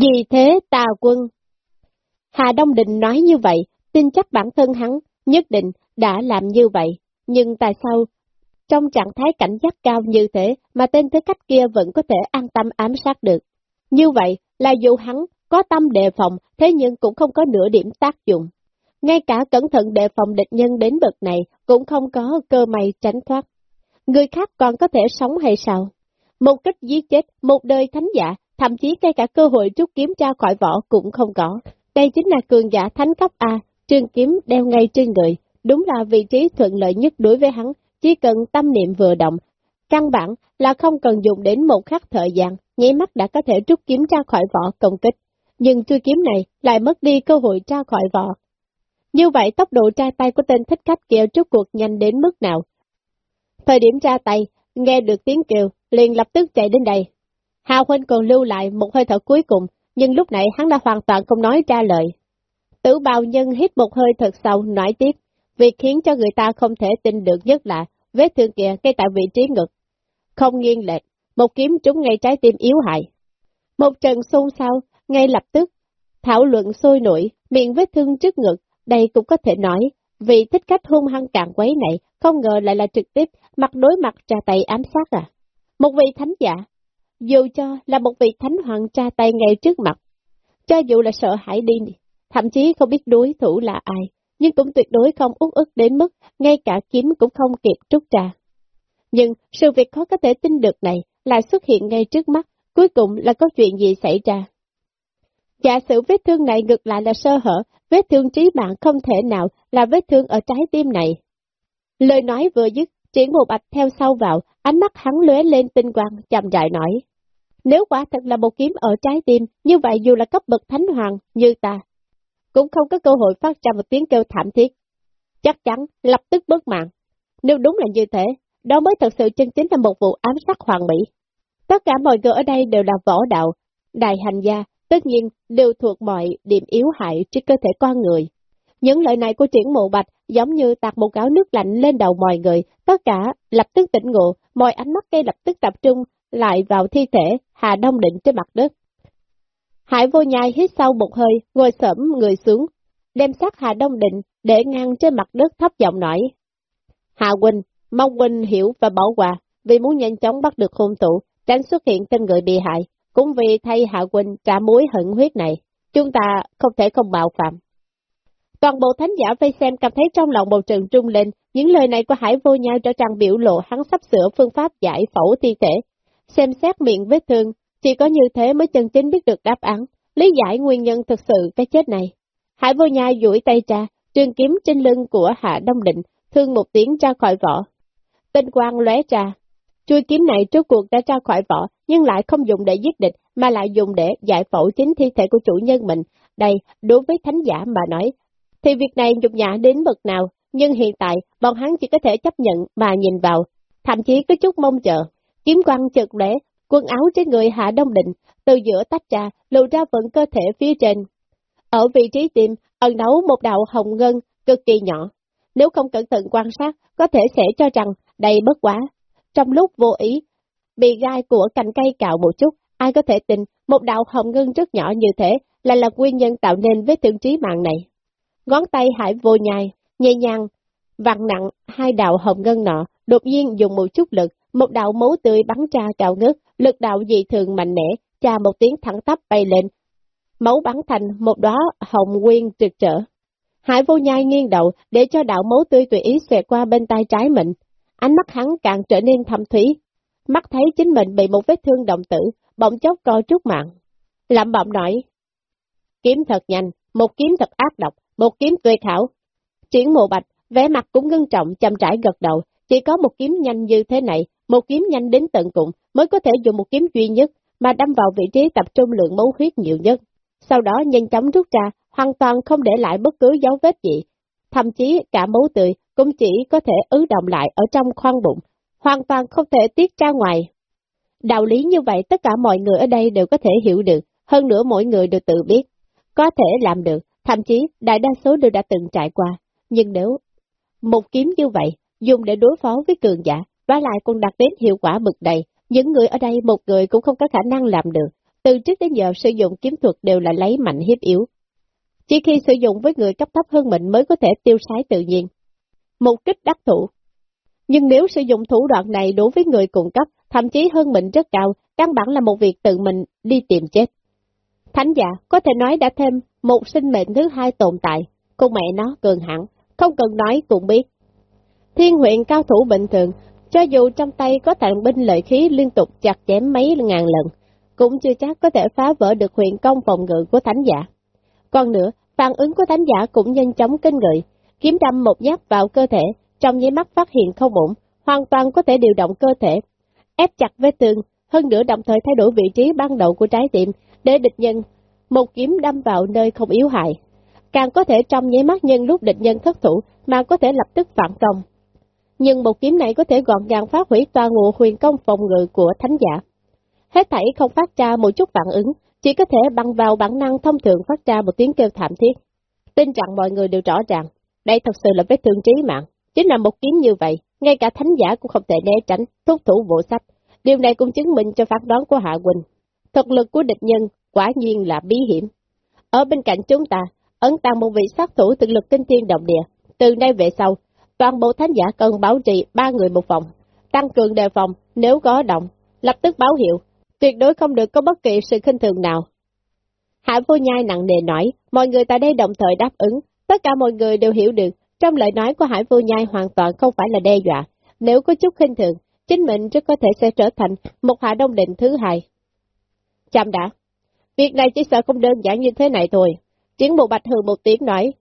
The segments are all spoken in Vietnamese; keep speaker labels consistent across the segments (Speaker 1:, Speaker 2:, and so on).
Speaker 1: Vì thế tà quân. Hà Đông Định nói như vậy, tin chắc bản thân hắn nhất định đã làm như vậy, nhưng tại sao trong trạng thái cảnh giác cao như thế mà tên thứ cách kia vẫn có thể an tâm ám sát được? Như vậy là dù hắn có tâm đề phòng, thế nhưng cũng không có nửa điểm tác dụng. Ngay cả cẩn thận đề phòng địch nhân đến bậc này cũng không có cơ may tránh thoát. Người khác còn có thể sống hay sao? Một cách giết chết, một đời thánh giả, thậm chí ngay cả cơ hội rút kiếm ra khỏi vỏ cũng không có. Đây chính là cường giả thánh cấp A, trương kiếm đeo ngay trên người, đúng là vị trí thuận lợi nhất đối với hắn, chỉ cần tâm niệm vừa động. Căn bản là không cần dùng đến một khắc thời gian, nháy mắt đã có thể rút kiếm ra khỏi vỏ công kích. Nhưng chui kiếm này lại mất đi cơ hội ra khỏi vỏ. Như vậy tốc độ tra tay của tên thích khách kêu trước cuộc nhanh đến mức nào? Thời điểm ra tay, nghe được tiếng kêu, liền lập tức chạy đến đây. Hào Huynh còn lưu lại một hơi thở cuối cùng, nhưng lúc nãy hắn đã hoàn toàn không nói ra lời. Tử bào nhân hít một hơi thật sâu, nói tiếp, việc khiến cho người ta không thể tin được nhất là vết thương kia ngay tại vị trí ngực. Không nghiêng lệch, một kiếm trúng ngay trái tim yếu hại. Một trận xôn xao, ngay lập tức, thảo luận sôi nổi, miệng vết thương trước ngực, đây cũng có thể nói, vì thích cách hung hăng càng quấy này, không ngờ lại là trực tiếp mặt đối mặt trà tay ám sát à. Một vị thánh giả, dù cho là một vị thánh hoàng tra tay ngay trước mặt, cho dù là sợ hãi đi, thậm chí không biết đối thủ là ai, nhưng cũng tuyệt đối không uất ức đến mức ngay cả kiếm cũng không kịp trút ra. Nhưng sự việc khó có thể tin được này lại xuất hiện ngay trước mắt, cuối cùng là có chuyện gì xảy ra. Giả sử vết thương này ngược lại là sơ hở, vết thương trí mạng không thể nào là vết thương ở trái tim này. Lời nói vừa dứt, triển bộ bạch theo sau vào, ánh mắt hắn lóe lên tinh quang, chậm rãi nói. Nếu quả thật là một kiếm ở trái tim, như vậy dù là cấp bậc thánh hoàng như ta, cũng không có cơ hội phát ra một tiếng kêu thảm thiết. Chắc chắn, lập tức bớt mạng. Nếu đúng là như thế, đó mới thật sự chân chính là một vụ ám sát hoàng mỹ. Tất cả mọi người ở đây đều là võ đạo, đại hành gia, tất nhiên đều thuộc mọi điểm yếu hại trên cơ thể con người. Những lời này của triển mộ bạch giống như tạt một gáo nước lạnh lên đầu mọi người, tất cả lập tức tỉnh ngộ, mọi ánh mắt cây lập tức tập trung lại vào thi thể Hà Đông Định trên mặt đất. Hải vô nhai hít sâu một hơi, ngồi sẫm người xuống, đem xác Hà Đông Định để ngang trên mặt đất thấp giọng nói. Hà Quỳnh, mong Quỳnh hiểu và bảo quà, vì muốn nhanh chóng bắt được hung tụ, tránh xuất hiện tên người bị hại, cũng vì thay Hạ Quỳnh trả mối hận huyết này, chúng ta không thể không bạo phạm. Toàn bộ thánh giả vây xem cảm thấy trong lòng bầu trời trung lên, những lời này của Hải vô nhai trở trang biểu lộ hắn sắp sửa phương pháp giải phẫu thi thể. Xem xét miệng vết thương, chỉ có như thế mới chân chính biết được đáp án, lý giải nguyên nhân thực sự cái chết này. Hải vô nhai duỗi tay ra, trường kiếm trên lưng của Hạ Đông Định, thương một tiếng ra khỏi vỏ. Tinh quang lóe ra, chui kiếm này trước cuộc đã ra khỏi vỏ, nhưng lại không dùng để giết địch, mà lại dùng để giải phẫu chính thi thể của chủ nhân mình. Đây, đối với thánh giả mà nói, thì việc này nhục nhã đến bậc nào, nhưng hiện tại, bọn hắn chỉ có thể chấp nhận mà nhìn vào, thậm chí có chút mong chờ. Kiếm quăng chợt lẽ, quần áo trên người Hạ Đông Định, từ giữa tách ra, lộ ra phần cơ thể phía trên. Ở vị trí tim, ẩn nấu một đạo hồng ngân cực kỳ nhỏ. Nếu không cẩn thận quan sát, có thể sẽ cho rằng đây bất quá. Trong lúc vô ý, bị gai của cành cây cạo một chút, ai có thể tin một đạo hồng ngân rất nhỏ như thế là là nguyên nhân tạo nên vết thương trí mạng này. Ngón tay hải vô nhai, nhẹ nhàng, vặn nặng hai đạo hồng ngân nọ, đột nhiên dùng một chút lực, một đạo máu tươi bắn ra cao ngất, lực đạo dị thường mạnh mẽ, cha một tiếng thẳng tắp bay lên, máu bắn thành một đóa hồng nguyên trực trở. Hải vô nhai nghiêng đầu để cho đạo máu tươi tùy ý xẹt qua bên tay trái mình, ánh mắt hắn càng trở nên thâm thúy, mắt thấy chính mình bị một vết thương động tử, bỗng chốc co trước mạng. Lạm bọng nói, kiếm thật nhanh, một kiếm thật ác độc, một kiếm tuyệt hảo. Triển mộ bạch, vẻ mặt cũng ngưng trọng, chăm trải gật đầu, chỉ có một kiếm nhanh như thế này, một kiếm nhanh đến tận cùng, mới có thể dùng một kiếm duy nhất, mà đâm vào vị trí tập trung lượng máu huyết nhiều nhất. Sau đó nhanh chóng rút ra, hoàn toàn không để lại bất cứ dấu vết gì. Thậm chí cả máu tươi cũng chỉ có thể ứ động lại ở trong khoang bụng, hoàn toàn không thể tiết ra ngoài. Đạo lý như vậy tất cả mọi người ở đây đều có thể hiểu được, hơn nữa mỗi người đều tự biết, có thể làm được, thậm chí đại đa số đều đã từng trải qua. Nhưng nếu một kiếm như vậy, dùng để đối phó với cường giả, và lại còn đạt đến hiệu quả mực đầy, những người ở đây một người cũng không có khả năng làm được. từ trước đến giờ sử dụng kiếm thuật đều là lấy mạnh hiếp yếu. Chỉ khi sử dụng với người cấp thấp hơn mình mới có thể tiêu sái tự nhiên. Một kích đắc thủ. Nhưng nếu sử dụng thủ đoạn này đối với người cùng cấp, thậm chí hơn mình rất cao, căn bản là một việc tự mình đi tìm chết. Thánh giả có thể nói đã thêm một sinh mệnh thứ hai tồn tại, cô mẹ nó cường hẳn, không cần nói cũng biết. Thiên huyện cao thủ bình thường, cho dù trong tay có tàn binh lợi khí liên tục chặt chém mấy ngàn lần, cũng chưa chắc có thể phá vỡ được huyện công phòng ngự của thánh giả. Còn nữa, phản ứng của thánh giả cũng nhanh chóng kinh người, kiếm đâm một nhát vào cơ thể, trong nháy mắt phát hiện không ổn, hoàn toàn có thể điều động cơ thể, ép chặt vết tường, hơn nữa đồng thời thay đổi vị trí ban đầu của trái tim để địch nhân một kiếm đâm vào nơi không yếu hại. Càng có thể trong nháy mắt nhân lúc địch nhân thất thủ mà có thể lập tức phản công. Nhưng một kiếm này có thể gọn gàng phá hủy toàn bộ huyền công phòng ngự của thánh giả. Hết thảy không phát ra một chút phản ứng, chỉ có thể bằng vào bản năng thông thường phát ra một tiếng kêu thảm thiết. Tin rằng mọi người đều rõ ràng, đây thật sự là vết thương trí mạng. Chính là một kiếm như vậy, ngay cả thánh giả cũng không thể né tránh, thúc thủ bộ sách. Điều này cũng chứng minh cho phán đoán của Hạ Quỳnh. Thực lực của địch nhân quả nhiên là bí hiểm. Ở bên cạnh chúng ta, ấn tăng một vị sát thủ thực lực kinh thiên động địa. Từ nay về sau, toàn bộ thánh giả cần bảo trì ba người một phòng, tăng cường đề phòng nếu có động, lập tức báo hiệu, tuyệt đối không được có bất kỳ sự khinh thường nào. Hạ vô nhai nặng nề nói, mọi người tại đây đồng thời đáp ứng, tất cả mọi người đều hiểu được, trong lời nói của Hải vô nhai hoàn toàn không phải là đe dọa, nếu có chút khinh thường, chính mình rất có thể sẽ trở thành một hạ đông định thứ hai. Chạm đã, việc này chỉ sợ không đơn giản như thế này thôi, chiến bộ bạch hừ một tiếng nói,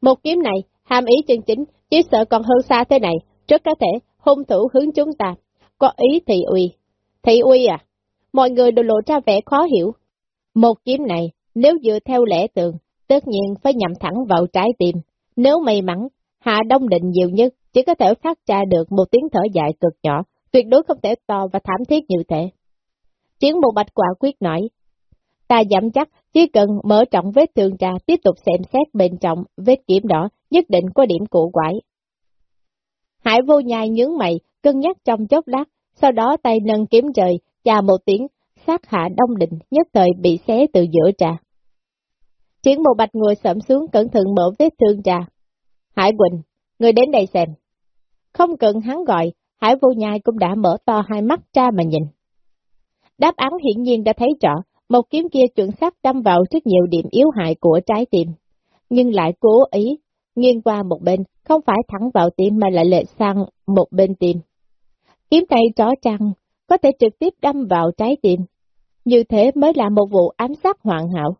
Speaker 1: một kiếm này, hàm ý chân chính, chỉ sợ còn hơn xa thế này, rất có thể hung thủ hướng chúng ta, có ý thị uy. Thị uy à? Mọi người đều lộ ra vẻ khó hiểu. Một kiếm này, nếu dựa theo lẽ tường, tất nhiên phải nhằm thẳng vào trái tim. Nếu may mắn, Hạ Đông Định nhiều nhất chỉ có thể phát ra được một tiếng thở dài cực nhỏ, tuyệt đối không thể to và thảm thiết như thế. Chiến bộ bạch quả quyết nói, ta giảm chắc chỉ cần mở trọng vết thương ra tiếp tục xem xét bên trọng vết kiểm đỏ nhất định có điểm cụ quải Hải vô nhai nhướng mày, cân nhắc trong chốc lát, sau đó tay nâng kiếm trời, chà một tiếng, sát hạ đông định, nhất thời bị xé từ giữa trà. chiến bộ bạch ngồi sẫm xuống cẩn thận mở vết thương trà. Hải Quỳnh, người đến đây xem. Không cần hắn gọi, Hải vô nhai cũng đã mở to hai mắt ra mà nhìn. Đáp án hiển nhiên đã thấy rõ, một kiếm kia chuẩn xác đâm vào rất nhiều điểm yếu hại của trái tim, nhưng lại cố ý nghiêng qua một bên, không phải thẳng vào tim mà lại lệch sang một bên tim. Kiếm này rõ ràng, có thể trực tiếp đâm vào trái tim. Như thế mới là một vụ ám sát hoàn hảo.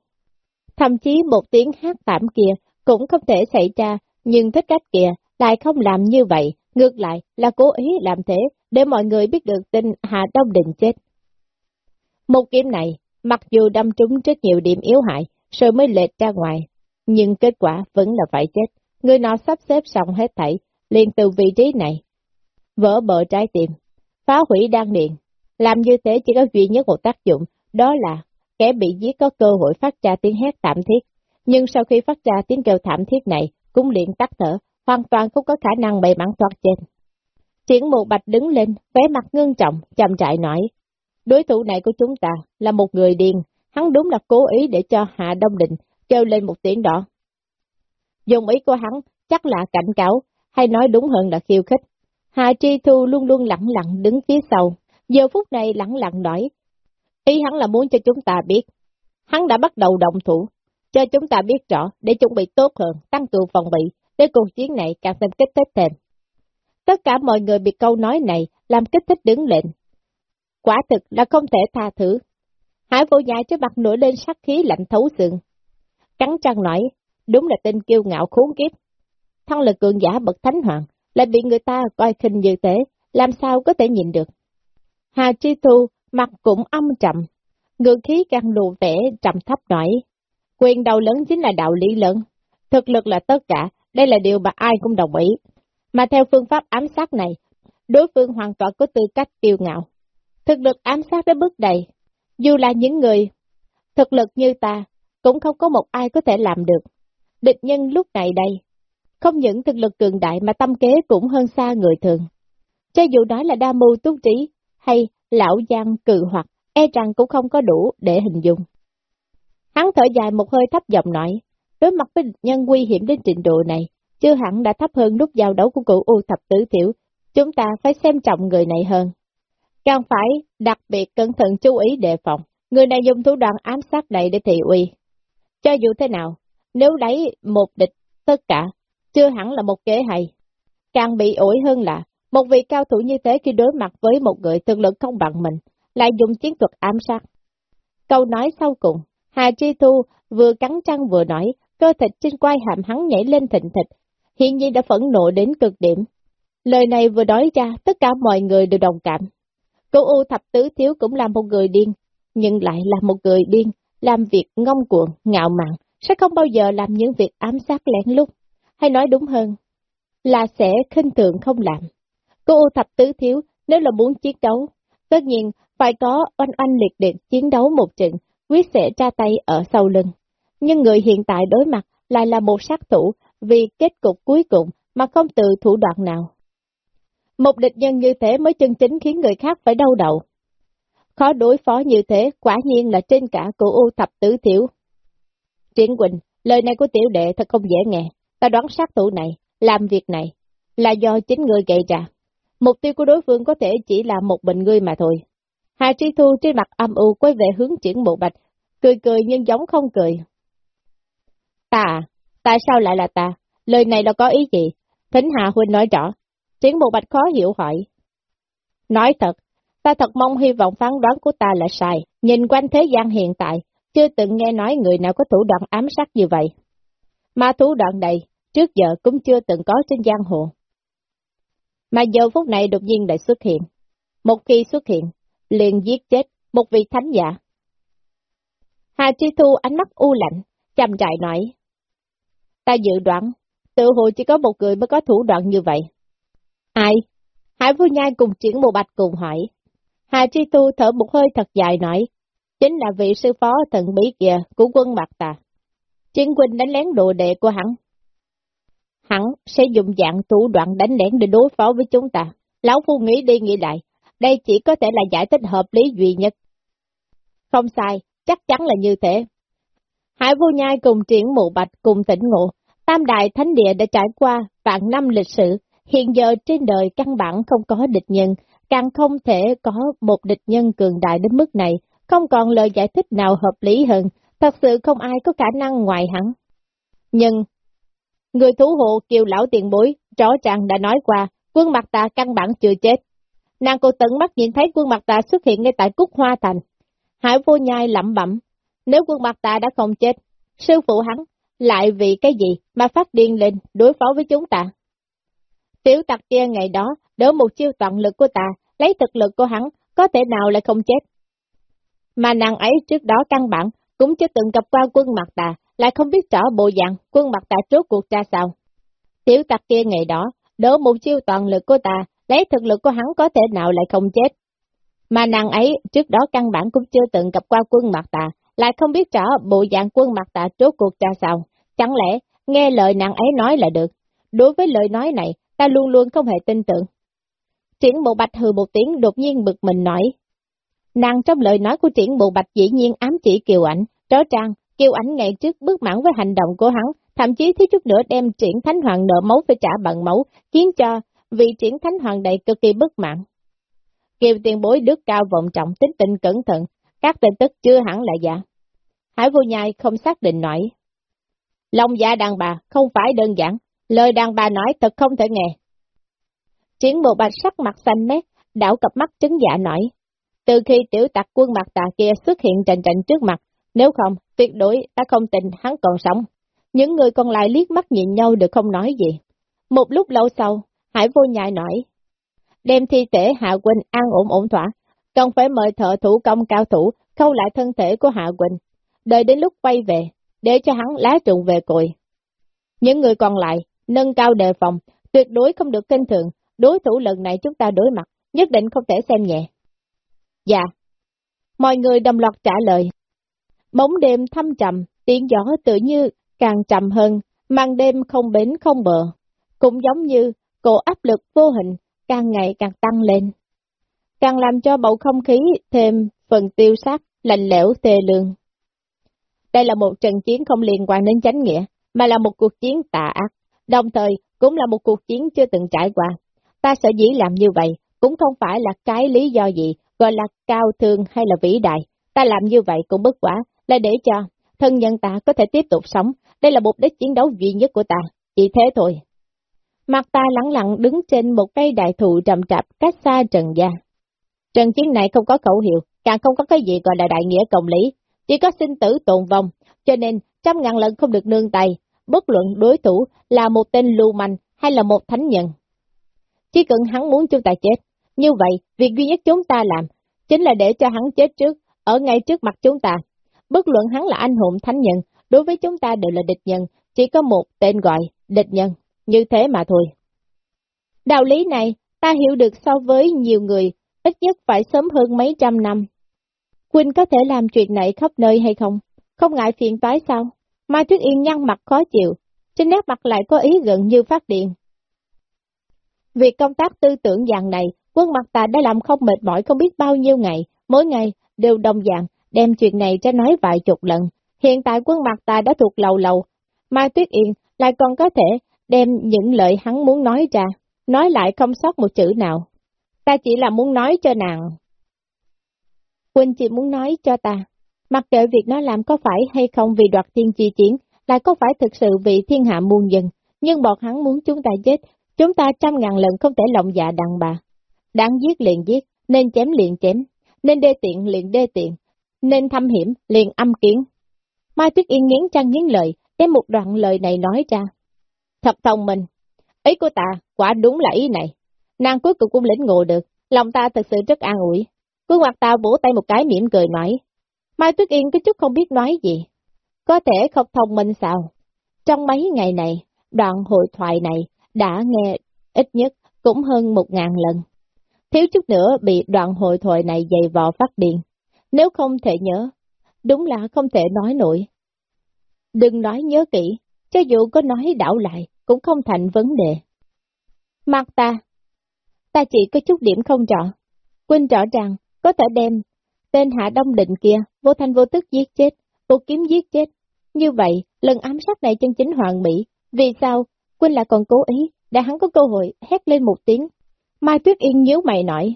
Speaker 1: Thậm chí một tiếng hát tạm kia cũng không thể xảy ra, nhưng thích cách kia lại không làm như vậy, ngược lại là cố ý làm thế để mọi người biết được tin Hà Đông Đình chết. Một kiếm này, mặc dù đâm trúng rất nhiều điểm yếu hại, rồi mới lệch ra ngoài, nhưng kết quả vẫn là phải chết. Người nọ sắp xếp xong hết thảy, liền từ vị trí này, vỡ bờ trái tim, phá hủy đan điện. Làm như thế chỉ có duy nhất một tác dụng, đó là kẻ bị giết có cơ hội phát ra tiếng hét thảm thiết. Nhưng sau khi phát ra tiếng kêu thảm thiết này, cũng liền tắt thở, hoàn toàn không có khả năng may mắn thoát trên. Triển mù bạch đứng lên, vẻ mặt ngưng trọng, chậm trại nói, đối thủ này của chúng ta là một người điên, hắn đúng là cố ý để cho Hạ Đông Định kêu lên một tiếng đỏ, Dùng ý của hắn chắc là cảnh cáo, hay nói đúng hơn là khiêu khích. Hạ Tri Thu luôn luôn lặng lặng đứng phía sau, giờ phút này lặng lặng nói. Ý hắn là muốn cho chúng ta biết, hắn đã bắt đầu động thủ, cho chúng ta biết rõ để chuẩn bị tốt hơn, tăng cường phòng bị, để cuộc chiến này càng thêm kích thích thêm. Tất cả mọi người bị câu nói này làm kích thích đứng lên. Quả thực là không thể tha thứ. Hải vô nhai trước mặt nổi lên sát khí lạnh thấu xương. Cắn răng nói, Đúng là tên kiêu ngạo khốn kiếp. Thăng lực cường giả bậc thánh hoàng, lại bị người ta coi khinh như thế, làm sao có thể nhìn được. Hà Chi Thu mặt cũng âm trầm, ngược khí càng lù vẻ trầm thấp nói. Quyền đầu lớn chính là đạo lý lớn, thực lực là tất cả, đây là điều mà ai cũng đồng ý. Mà theo phương pháp ám sát này, đối phương hoàn toàn có tư cách kiêu ngạo. Thực lực ám sát đến bước đầy, dù là những người thực lực như ta, cũng không có một ai có thể làm được. Địch nhân lúc này đây, không những thực lực cường đại mà tâm kế cũng hơn xa người thường. Cho dù đó là đa mưu túc trí hay lão giang cự hoặc e rằng cũng không có đủ để hình dung. Hắn thở dài một hơi thấp giọng nói, đối mặt với địch nhân nguy hiểm đến trình độ này, chưa hẳn đã thấp hơn lúc giao đấu của cụ U thập tứ tiểu, chúng ta phải xem trọng người này hơn. Càng phải đặc biệt cẩn thận chú ý đề phòng, người này dùng thủ đoạn ám sát này để thị uy. Cho dù thế nào, nếu lấy một địch tất cả, chưa hẳn là một kế hay. Càng bị ủi hơn là, một vị cao thủ như thế khi đối mặt với một người thực lực không bằng mình, lại dùng chiến thuật ám sát. Câu nói sau cùng, Hà Chi Thu vừa cắn răng vừa nói, cơ thịt trên quai hàm hắn nhảy lên thịnh thịt, hiện nhiên đã phẫn nộ đến cực điểm. Lời này vừa nói ra, tất cả mọi người đều đồng cảm. Cô U thập tứ thiếu cũng là một người điên, nhưng lại là một người điên, làm việc ngông cuồng, ngạo mạn, sẽ không bao giờ làm những việc ám sát lén lút, hay nói đúng hơn, là sẽ khinh thường không làm. Cô U thập tứ thiếu, nếu là muốn chiến đấu, tất nhiên phải có oanh oanh liệt liệt chiến đấu một trận, quyết sẽ ra tay ở sau lưng. Nhưng người hiện tại đối mặt lại là một sát thủ, vì kết cục cuối cùng mà không từ thủ đoạn nào. Một địch nhân như thế mới chân chính khiến người khác phải đau đầu. Khó đối phó như thế, quả nhiên là trên cả cổ U thập tứ thiếu. Triển Quỳnh, lời này của tiểu đệ thật không dễ nghe. Ta đoán sát thủ này, làm việc này, là do chính người gây ra. Mục tiêu của đối phương có thể chỉ là một bệnh ngươi mà thôi. Hà Tri Thu trên mặt âm u quay về hướng triển bộ bạch, cười cười nhưng giống không cười. Ta à, tại sao lại là ta? Lời này là có ý gì? Thính Hà Huynh nói rõ. Triển bộ bạch khó hiểu hỏi. Nói thật, ta thật mong hy vọng phán đoán của ta là sai. Nhìn quanh thế gian hiện tại, chưa từng nghe nói người nào có thủ đoạn ám sát như vậy. Mà thủ đoạn này, trước giờ cũng chưa từng có trên giang hồ. Mà giờ phút này đột nhiên lại xuất hiện. Một khi xuất hiện, liền giết chết một vị thánh giả. Hà Chi Thu ánh mắt u lạnh, chăm trại nói. Ta dự đoán, tự hồ chỉ có một người mới có thủ đoạn như vậy. Ai? Hải Phu Nhai cùng triển bộ bạch cùng hỏi. Hà Chi Tu thở một hơi thật dài nói, chính là vị sư phó thần bí kìa của quân Bạc Tà. Chiến Quỳnh đánh lén đồ đệ của hắn. Hắn sẽ dùng dạng thủ đoạn đánh lén để đối phó với chúng ta. Lão Phu nghĩ đi nghĩ lại, đây chỉ có thể là giải thích hợp lý duy nhất. Không sai, chắc chắn là như thế. Hải vô nhai cùng triển mộ bạch cùng tỉnh ngộ, tam đại thánh địa đã trải qua vạn năm lịch sử, hiện giờ trên đời căn bản không có địch nhân, càng không thể có một địch nhân cường đại đến mức này, không còn lời giải thích nào hợp lý hơn, thật sự không ai có khả năng ngoài hắn. Nhưng, người thủ hộ kiều lão tiền bối, rõ ràng đã nói qua, quân mặt ta căn bản chưa chết. Nàng cô tận mắt nhìn thấy quân mặt ta xuất hiện ngay tại Cúc Hoa Thành. Hải vô nhai lẩm bẩm, nếu quân mặt ta đã không chết, sư phụ hắn lại vì cái gì mà phát điên lên đối phó với chúng ta. Tiểu tặc kia ngày đó, đỡ một chiêu toàn lực của ta, lấy thực lực của hắn, có thể nào lại không chết. Mà nàng ấy trước đó căn bản, cũng chưa từng gặp qua quân mặt ta, lại không biết rõ bộ dạng quân mặt ta trước cuộc ra sao. Tiểu tặc kia ngày đó, đỡ một chiêu toàn lực của ta, lấy thực lực của hắn có thể nào lại không chết. Mà nàng ấy trước đó căn bản cũng chưa từng gặp qua quân mặt tà, lại không biết rõ bộ dạng quân mặt tà trước cuộc ra sao. Chẳng lẽ nghe lời nàng ấy nói là được? Đối với lời nói này, ta luôn luôn không hề tin tưởng. Triển bộ bạch hừ một tiếng đột nhiên bực mình nói. Nàng trong lời nói của triển bộ bạch dĩ nhiên ám chỉ kiều ảnh, rõ ràng kiều ảnh ngày trước bước mãn với hành động của hắn, thậm chí thiếu chút nữa đem triển thánh hoàng nợ máu phải trả bằng máu, khiến cho vị triển thánh hoàng đầy cực kỳ bất mãn. Kiều tiền bối đức cao vọng trọng tính tình cẩn thận, các tin tức chưa hẳn là giả. Hải vô nhai không xác định nổi. Lòng dạ đàn bà không phải đơn giản, lời đàn bà nói thật không thể nghe. chiến bộ bạch sắc mặt xanh mét, đảo cặp mắt trứng dạ nói. Từ khi tiểu tặc quân mặt tà kia xuất hiện trành trành trước mặt, nếu không, tuyệt đối ta không tin hắn còn sống. Những người còn lại liếc mắt nhìn nhau được không nói gì. Một lúc lâu sau, Hải vô nhại nói, đem thi thể Hạ Quỳnh an ổn ổn thỏa, cần phải mời thợ thủ công cao thủ khâu lại thân thể của Hạ Quỳnh, đợi đến lúc quay về, để cho hắn lá trụng về cội. Những người còn lại, nâng cao đề phòng, tuyệt đối không được kinh thường, đối thủ lần này chúng ta đối mặt, nhất định không thể xem nhẹ. Dạ. Mọi người đồng loạt trả lời. Bóng đêm thâm trầm, tiếng gió tự như càng trầm hơn, Mang đêm không bến không bờ. Cũng giống như cổ áp lực vô hình càng ngày càng tăng lên. càng làm cho bầu không khí thêm phần tiêu sát, lạnh lẽo tê lương. Đây là một trận chiến không liên quan đến chánh nghĩa, mà là một cuộc chiến tà ác, đồng thời cũng là một cuộc chiến chưa từng trải qua. Ta sở dĩ làm như vậy, cũng không phải là cái lý do gì, gọi là cao thương hay là vĩ đại. Ta làm như vậy cũng bất quả, là để cho thân nhân ta có thể tiếp tục sống. Đây là mục đích chiến đấu duy nhất của ta, chỉ thế thôi. Mặt ta lặng lặng đứng trên một cây đại thụ trầm trạp cách xa Trần Gia. Trận chiến này không có khẩu hiệu, càng không có cái gì gọi là đại nghĩa cộng lý, chỉ có sinh tử tồn vong, cho nên trăm ngàn lần không được nương tay, bất luận đối thủ là một tên lưu manh hay là một thánh nhân. Chỉ cần hắn muốn chúng ta chết, như vậy việc duy nhất chúng ta làm chính là để cho hắn chết trước, ở ngay trước mặt chúng ta. Bất luận hắn là anh hùng thánh nhân, đối với chúng ta đều là địch nhân, chỉ có một tên gọi, địch nhân, như thế mà thôi. Đạo lý này, ta hiểu được so với nhiều người, ít nhất phải sớm hơn mấy trăm năm. Quỳnh có thể làm chuyện này khắp nơi hay không? Không ngại phiền toái sao? Mai Tuyết Yên nhăn mặt khó chịu, trên nét mặt lại có ý gần như phát điện. Việc công tác tư tưởng dạng này, quân mặt ta đã làm không mệt mỏi không biết bao nhiêu ngày, mỗi ngày đều đồng dạng, đem chuyện này ra nói vài chục lần. Hiện tại quân mặt ta đã thuộc lầu lầu, Mai Tuyết Yên lại còn có thể đem những lời hắn muốn nói ra, nói lại không sót một chữ nào. Ta chỉ là muốn nói cho nàng. Quỳnh chỉ muốn nói cho ta, mặc kệ việc nó làm có phải hay không vì đoạt thiên chi chiến, lại có phải thực sự vì thiên hạ muôn dân, nhưng bọn hắn muốn chúng ta chết, chúng ta trăm ngàn lần không thể lòng dạ đàn bà. Đáng giết liền giết, nên chém liền chém, nên đê tiện liền đê tiện, nên thâm hiểm liền âm kiến. Mai Tuyết Yên nghiến trăng nghiến lời, đem một đoạn lời này nói ra. Thật thông minh, ý của ta quả đúng là ý này. Nàng cuối cùng cũng lĩnh ngộ được, lòng ta thật sự rất an ủi. quân mặt ta vỗ tay một cái mỉm cười nói. Mai Tuyết Yên có chút không biết nói gì. Có thể không thông minh sao? Trong mấy ngày này, đoạn hội thoại này đã nghe ít nhất cũng hơn một ngàn lần. Thiếu chút nữa bị đoạn hội thoại này dày vò phát điện. Nếu không thể nhớ, đúng là không thể nói nổi. Đừng nói nhớ kỹ, cho dù có nói đảo lại, cũng không thành vấn đề. Mặt ta, ta chỉ có chút điểm không rõ. Quên rõ ràng, có thể đem tên Hạ Đông Định kia vô thanh vô tức giết chết, vô kiếm giết chết. Như vậy, lần ám sát này chân chính hoàng mỹ. Vì sao? Quynh lại còn cố ý, để hắn có cơ hội hét lên một tiếng. Mai Tuyết Yên nhíu mày nói,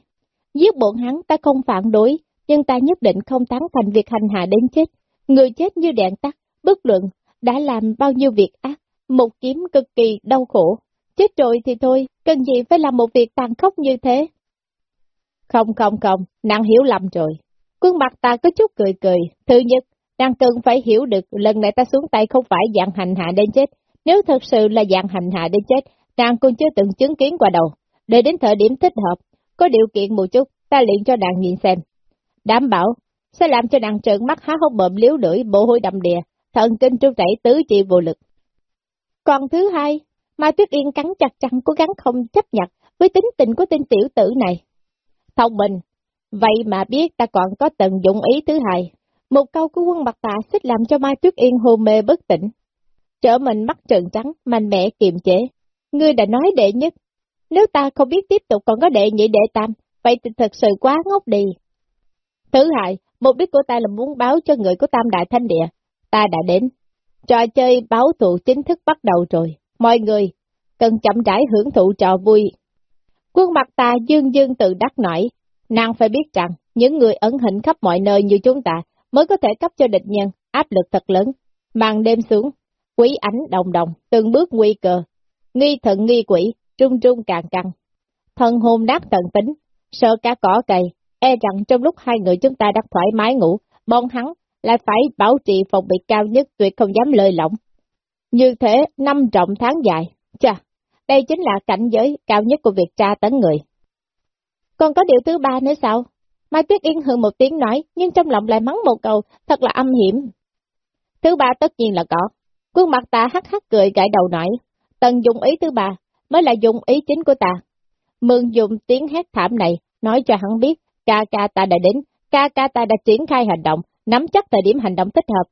Speaker 1: giết bọn hắn ta không phản đối, nhưng ta nhất định không tán thành việc hành hạ đến chết. Người chết như đèn tắt, bất luận, đã làm bao nhiêu việc ác, một kiếm cực kỳ đau khổ. Chết rồi thì thôi, cần gì phải làm một việc tàn khốc như thế? Không không không, nàng hiểu lầm rồi. Quân mặt ta có chút cười cười. Thứ nhất, nàng cần phải hiểu được lần này ta xuống tay không phải dạng hành hạ đến chết. Nếu thật sự là dạng hành hạ đến chết, nàng cũng chưa từng chứng kiến qua đầu. Để đến thời điểm thích hợp, có điều kiện một chút, ta liền cho nàng nhìn xem. Đảm bảo, sẽ làm cho nàng trợn mắt há hốc bợm liếu lưỡi, bộ hôi đầm đìa, thần kinh trung chảy tứ chi vô lực. Còn thứ hai, Mai Tuyết Yên cắn chặt chặt cố gắng không chấp nhận với tính tình của tên tiểu tử này. Thông minh, vậy mà biết ta còn có tận dụng ý thứ hai. Một câu của quân mặt tạ xích làm cho Mai Tuyết Yên hôn mê bất tỉnh. Trở mình mắt trợn trắng, mạnh mẽ kiềm chế. Ngươi đã nói đệ nhất. Nếu ta không biết tiếp tục còn có đệ nhị đệ tam, vậy thì thật sự quá ngốc đi. Thứ hai, mục đích của ta là muốn báo cho người của Tam Đại Thanh Địa. Ta đã đến. Trò chơi báo thù chính thức bắt đầu rồi. Mọi người cần chậm rãi hưởng thụ trò vui. Quân mặt ta dương dương tự đắc nổi. Nàng phải biết rằng, những người ẩn hình khắp mọi nơi như chúng ta mới có thể cấp cho địch nhân áp lực thật lớn. Màn đêm xuống, quý ánh đồng đồng, từng bước nguy cơ. Nghi thận nghi quỷ, trung trung càng căng. Thần hồn nát thần tính, sợ cả cỏ cây, e rằng trong lúc hai người chúng ta đang thoải mái ngủ, bọn hắn lại phải bảo trì phòng bị cao nhất tuyệt không dám lơi lỏng. Như thế, năm trọng tháng dài, chà, đây chính là cảnh giới cao nhất của việc tra tấn người. Còn có điều thứ ba nữa sao? Mai Tuyết Yên hừ một tiếng nói, nhưng trong lòng lại mắng một câu, thật là âm hiểm. Thứ ba tất nhiên là có. Quân mặt ta hắc hắc cười gãi đầu nói, tần dùng ý thứ ba, mới là dùng ý chính của ta. Mừng dùng tiếng hét thảm này, nói cho hắn biết, ca ca ta đã đến, ca ca ta đã triển khai hành động, nắm chắc thời điểm hành động thích hợp.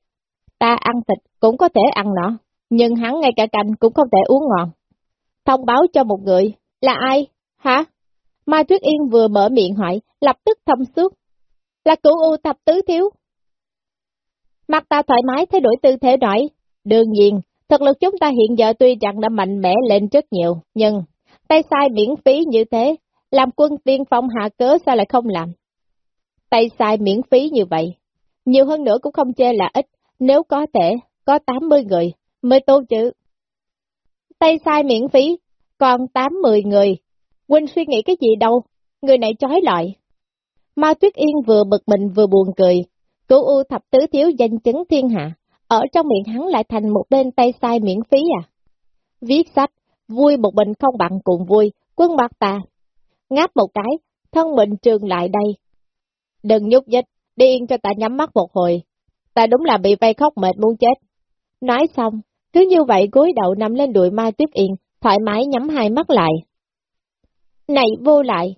Speaker 1: Ta ăn thịt cũng có thể ăn nó, nhưng hắn ngay cả canh cũng không thể uống ngọn. Thông báo cho một người, là ai? Hả? Mai Tuyết Yên vừa mở miệng hỏi, lập tức thâm suốt. Là cửu U thập tứ thiếu. Mặt ta thoải mái thay đổi tư thế nói, đương nhiên, thực lực chúng ta hiện giờ tuy rằng đã mạnh mẽ lên rất nhiều, nhưng tay sai miễn phí như thế, làm quân tiên phong hạ cớ sao lại không làm? Tay sai miễn phí như vậy, nhiều hơn nữa cũng không chê là ít, nếu có thể, có 80 người, mới tốt chứ. Tay sai miễn phí, còn 80 người, Huynh suy nghĩ cái gì đâu, người này trói lại. Ma Tuyết Yên vừa bực mình vừa buồn cười, cửu U thập tứ thiếu danh chứng thiên hạ, ở trong miệng hắn lại thành một bên tay sai miễn phí à. Viết sách, vui một mình không bằng cùng vui, quân bạc ta. Ngáp một cái, thân mình trường lại đây. Đừng nhúc nhích, đi yên cho ta nhắm mắt một hồi. Ta đúng là bị vây khóc mệt muốn chết. Nói xong, cứ như vậy gối đầu nằm lên đùi Mai Tuyết Yên, thoải mái nhắm hai mắt lại. Này vô lại!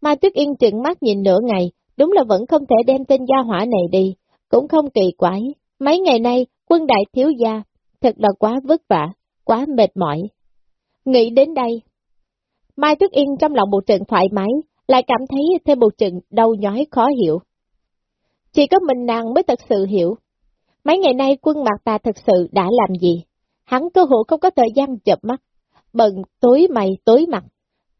Speaker 1: Mai Tuyết Yên trừng mắt nhìn nửa ngày, đúng là vẫn không thể đem tên gia hỏa này đi, cũng không kỳ quái. Mấy ngày nay, quân đại thiếu gia, thật là quá vất vả, quá mệt mỏi. Nghĩ đến đây, Mai Tuyết Yên trong lòng một trận thoải mái, lại cảm thấy thêm một trận đau nhói khó hiểu. Chỉ có mình nàng mới thật sự hiểu. Mấy ngày nay quân mặt ta thật sự đã làm gì? Hắn cơ hội không có thời gian chập mắt, bận tối mày tối mặt.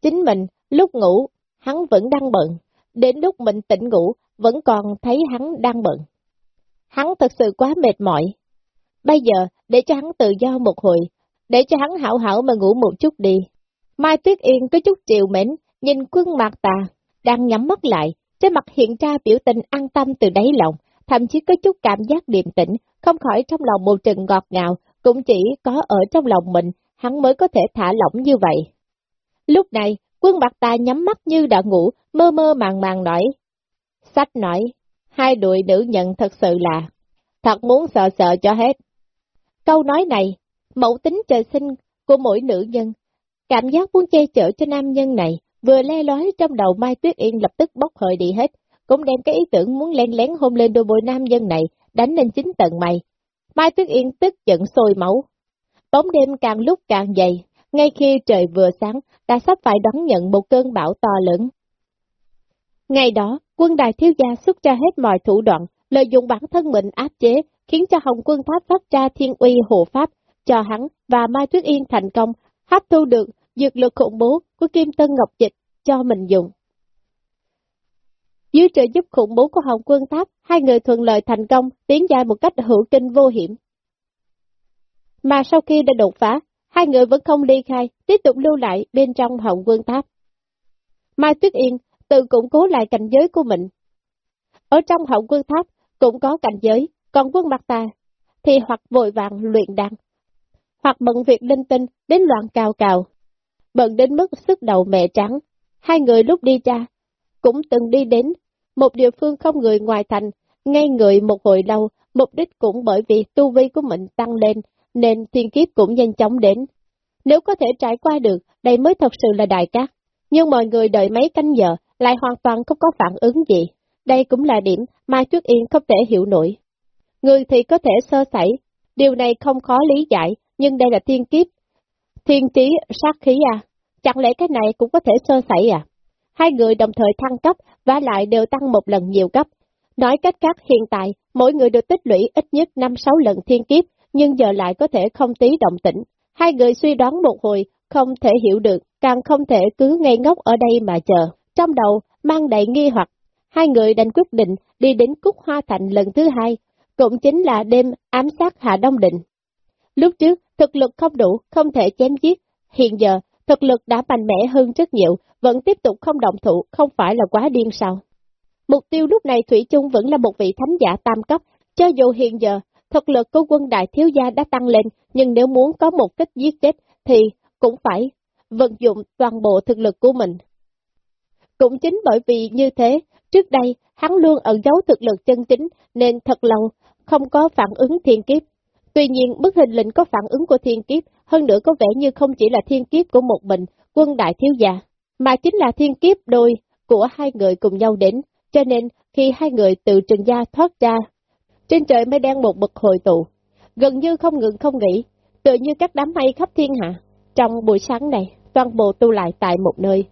Speaker 1: Chính mình, lúc ngủ, hắn vẫn đang bận, đến lúc mình tỉnh ngủ, vẫn còn thấy hắn đang bận. Hắn thật sự quá mệt mỏi. Bây giờ, để cho hắn tự do một hồi, để cho hắn hảo hảo mà ngủ một chút đi. Mai Tuyết Yên có chút chiều mến, nhìn quân mặt tà, đang nhắm mắt lại, trên mặt hiện ra biểu tình an tâm từ đáy lòng, thậm chí có chút cảm giác điềm tĩnh, không khỏi trong lòng một trận ngọt ngào, cũng chỉ có ở trong lòng mình, hắn mới có thể thả lỏng như vậy. Lúc này, quân bạc ta nhắm mắt như đã ngủ, mơ mơ màng màng nói. Sách nói, hai đuổi nữ nhận thật sự là, thật muốn sợ sợ cho hết. Câu nói này, mẫu tính trời sinh của mỗi nữ nhân, cảm giác muốn che chở cho nam nhân này, vừa le lói trong đầu Mai Tuyết Yên lập tức bốc hơi đi hết, cũng đem cái ý tưởng muốn len lén hôn lên đôi bôi nam nhân này, đánh lên chính tận mày. Mai Tuyết Yên tức giận sôi máu. Bóng đêm càng lúc càng dày, ngay khi trời vừa sáng, đã sắp phải đón nhận một cơn bão to lớn. Ngày đó, quân đài thiếu gia xuất ra hết mọi thủ đoạn, lợi dụng bản thân mình áp chế, khiến cho Hồng quân Tháp phát ra thiên uy hộ pháp, cho hắn và Mai Tuyết Yên thành công, hấp thu được dược lực khủng bố của Kim Tân Ngọc Dịch cho mình dùng. Dưới trợ giúp khủng bố của Hồng quân Tháp, hai người thuận lợi thành công, tiến dài một cách hữu kinh vô hiểm. Mà sau khi đã đột phá, hai người vẫn không ly khai, tiếp tục lưu lại bên trong hồng quân tháp. Mai Tuyết Yên tự củng cố lại cảnh giới của mình. Ở trong hồng quân tháp cũng có cảnh giới, còn quân mặt ta thì hoặc vội vàng luyện đan, hoặc bận việc linh tinh đến loạn cao cào, bận đến mức sức đầu mẹ trắng. Hai người lúc đi ra, cũng từng đi đến một địa phương không người ngoài thành, ngay người một hồi lâu, mục đích cũng bởi vì tu vi của mình tăng lên, nên thiên kiếp cũng nhanh chóng đến. Nếu có thể trải qua được, đây mới thật sự là đại cát. Nhưng mọi người đợi mấy canh giờ, lại hoàn toàn không có phản ứng gì. Đây cũng là điểm Mai Tuyết Yên không thể hiểu nổi. Người thì có thể sơ sẩy, điều này không khó lý giải, nhưng đây là thiên kiếp. Thiên trí sát khí à, chẳng lẽ cái này cũng có thể sơ sẩy à? Hai người đồng thời thăng cấp, và lại đều tăng một lần nhiều cấp. Nói cách khác hiện tại, mỗi người được tích lũy ít nhất 5-6 lần thiên kiếp, nhưng giờ lại có thể không tí động tĩnh. Hai người suy đoán một hồi, không thể hiểu được, càng không thể cứ ngây ngốc ở đây mà chờ. Trong đầu, mang đầy nghi hoặc, hai người đành quyết định đi đến Cúc Hoa Thành lần thứ hai, cũng chính là đêm ám sát Hạ Đông Định. Lúc trước, thực lực không đủ, không thể chém giết. Hiện giờ, thực lực đã mạnh mẽ hơn rất nhiều, vẫn tiếp tục không động thủ, không phải là quá điên sao. Mục tiêu lúc này Thủy chung vẫn là một vị thánh giả tam cấp, cho dù hiện giờ thực lực của quân đại thiếu gia đã tăng lên, nhưng nếu muốn có một cách giết chết thì cũng phải vận dụng toàn bộ thực lực của mình. Cũng chính bởi vì như thế, trước đây hắn luôn ẩn giấu thực lực chân chính nên thật lâu không có phản ứng thiên kiếp. Tuy nhiên bức hình lệnh có phản ứng của thiên kiếp, hơn nữa có vẻ như không chỉ là thiên kiếp của một mình quân đại thiếu gia, mà chính là thiên kiếp đôi của hai người cùng nhau đến, cho nên khi hai người từ trần gia thoát ra trên trời mây đen một bực hồi tụ, gần như không ngừng không nghỉ, tự như các đám mây khắp thiên hạ. Trong buổi sáng này, toàn bộ tu lại tại một nơi.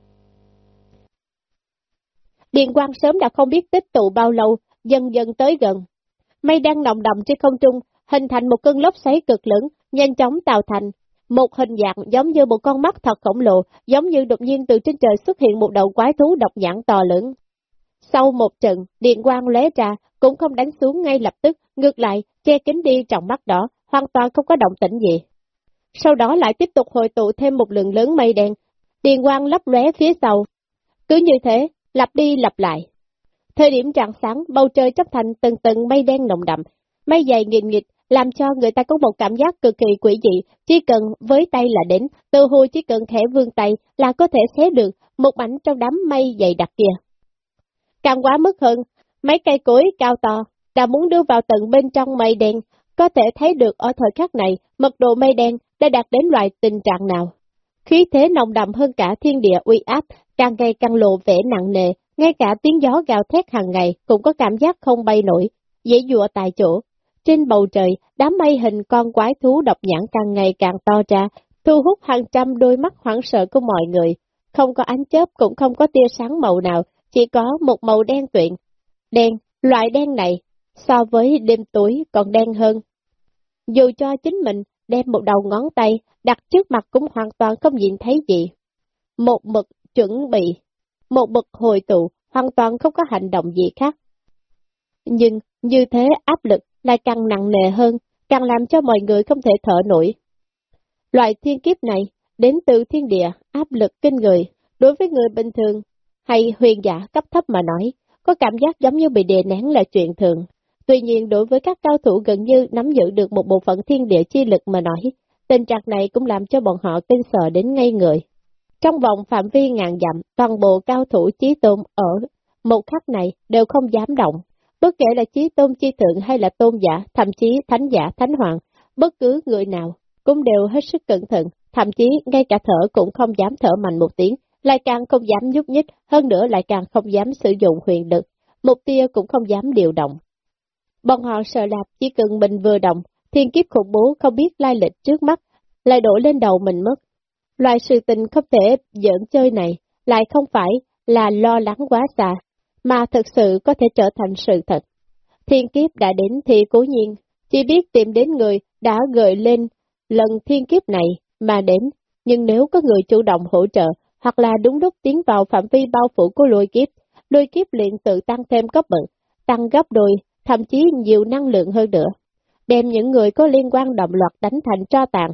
Speaker 1: Điện quang sớm đã không biết tích tụ bao lâu, dần dần tới gần. Mây đang nồng đậm trên không trung, hình thành một cơn lốc xoáy cực lớn, nhanh chóng tạo thành. Một hình dạng giống như một con mắt thật khổng lồ, giống như đột nhiên từ trên trời xuất hiện một đầu quái thú độc nhãn to lớn. Sau một trận, điện quang lóe ra, cũng không đánh xuống ngay lập tức, ngược lại, che kính đi trong mắt đỏ, hoàn toàn không có động tĩnh gì. Sau đó lại tiếp tục hội tụ thêm một lượng lớn mây đen, điện quang lấp lóe phía sau. Cứ như thế, lặp đi lặp lại. Thời điểm trạng sáng, bầu trời chấp thành từng từng mây đen nồng đậm, mây dày nghìn nghịch, làm cho người ta có một cảm giác cực kỳ quỷ dị, chỉ cần với tay là đến, từ hồ chỉ cần khẽ vươn tay là có thể xé được một mảnh trong đám mây dày đặc kia. Càng quá mức hơn, mấy cây cối cao to, đã muốn đưa vào tận bên trong mây đen, có thể thấy được ở thời khắc này, mật độ mây đen đã đạt đến loại tình trạng nào. Khí thế nồng đậm hơn cả thiên địa uy áp, càng ngày càng lộ vẻ nặng nề, ngay cả tiếng gió gào thét hàng ngày cũng có cảm giác không bay nổi, dễ dụa tại chỗ. Trên bầu trời, đám mây hình con quái thú độc nhãn càng ngày càng to ra, thu hút hàng trăm đôi mắt hoảng sợ của mọi người. Không có ánh chớp cũng không có tia sáng màu nào, chỉ có một màu đen tuyện. Đen, loại đen này, so với đêm tối còn đen hơn. Dù cho chính mình đem một đầu ngón tay đặt trước mặt cũng hoàn toàn không nhìn thấy gì. Một mực chuẩn bị, một mực hồi tụ, hoàn toàn không có hành động gì khác. Nhưng như thế áp lực lại càng nặng nề hơn, càng làm cho mọi người không thể thở nổi. Loại thiên kiếp này đến từ thiên địa, áp lực kinh người, đối với người bình thường hay huyền giả cấp thấp mà nói, có cảm giác giống như bị đè nén là chuyện thường. Tuy nhiên đối với các cao thủ gần như nắm giữ được một bộ phận thiên địa chi lực mà nói, tình trạng này cũng làm cho bọn họ kinh sợ đến ngây người. Trong vòng phạm vi ngàn dặm, toàn bộ cao thủ chí tôn ở một khắc này đều không dám động. Bất kể là chí tôn chi thượng hay là tôn giả, thậm chí thánh giả, thánh hoàng, bất cứ người nào cũng đều hết sức cẩn thận, thậm chí ngay cả thở cũng không dám thở mạnh một tiếng, lại càng không dám nhúc nhích, hơn nữa lại càng không dám sử dụng huyền lực, mục tiêu cũng không dám điều động. Bọn họ sợ lạp chỉ cần mình vừa động, thiên kiếp khủng bố không biết lai lịch trước mắt, lại đổ lên đầu mình mất. Loại sự tình không thể giỡn chơi này, lại không phải là lo lắng quá xa, mà thực sự có thể trở thành sự thật. Thiên kiếp đã đến thì cố nhiên, chỉ biết tìm đến người đã gợi lên lần thiên kiếp này mà đến, nhưng nếu có người chủ động hỗ trợ, hoặc là đúng lúc tiến vào phạm vi bao phủ của lôi kiếp, lôi kiếp liền tự tăng thêm cấp bậc, tăng gấp đôi, thậm chí nhiều năng lượng hơn nữa, đem những người có liên quan động loạt đánh thành tro tàn.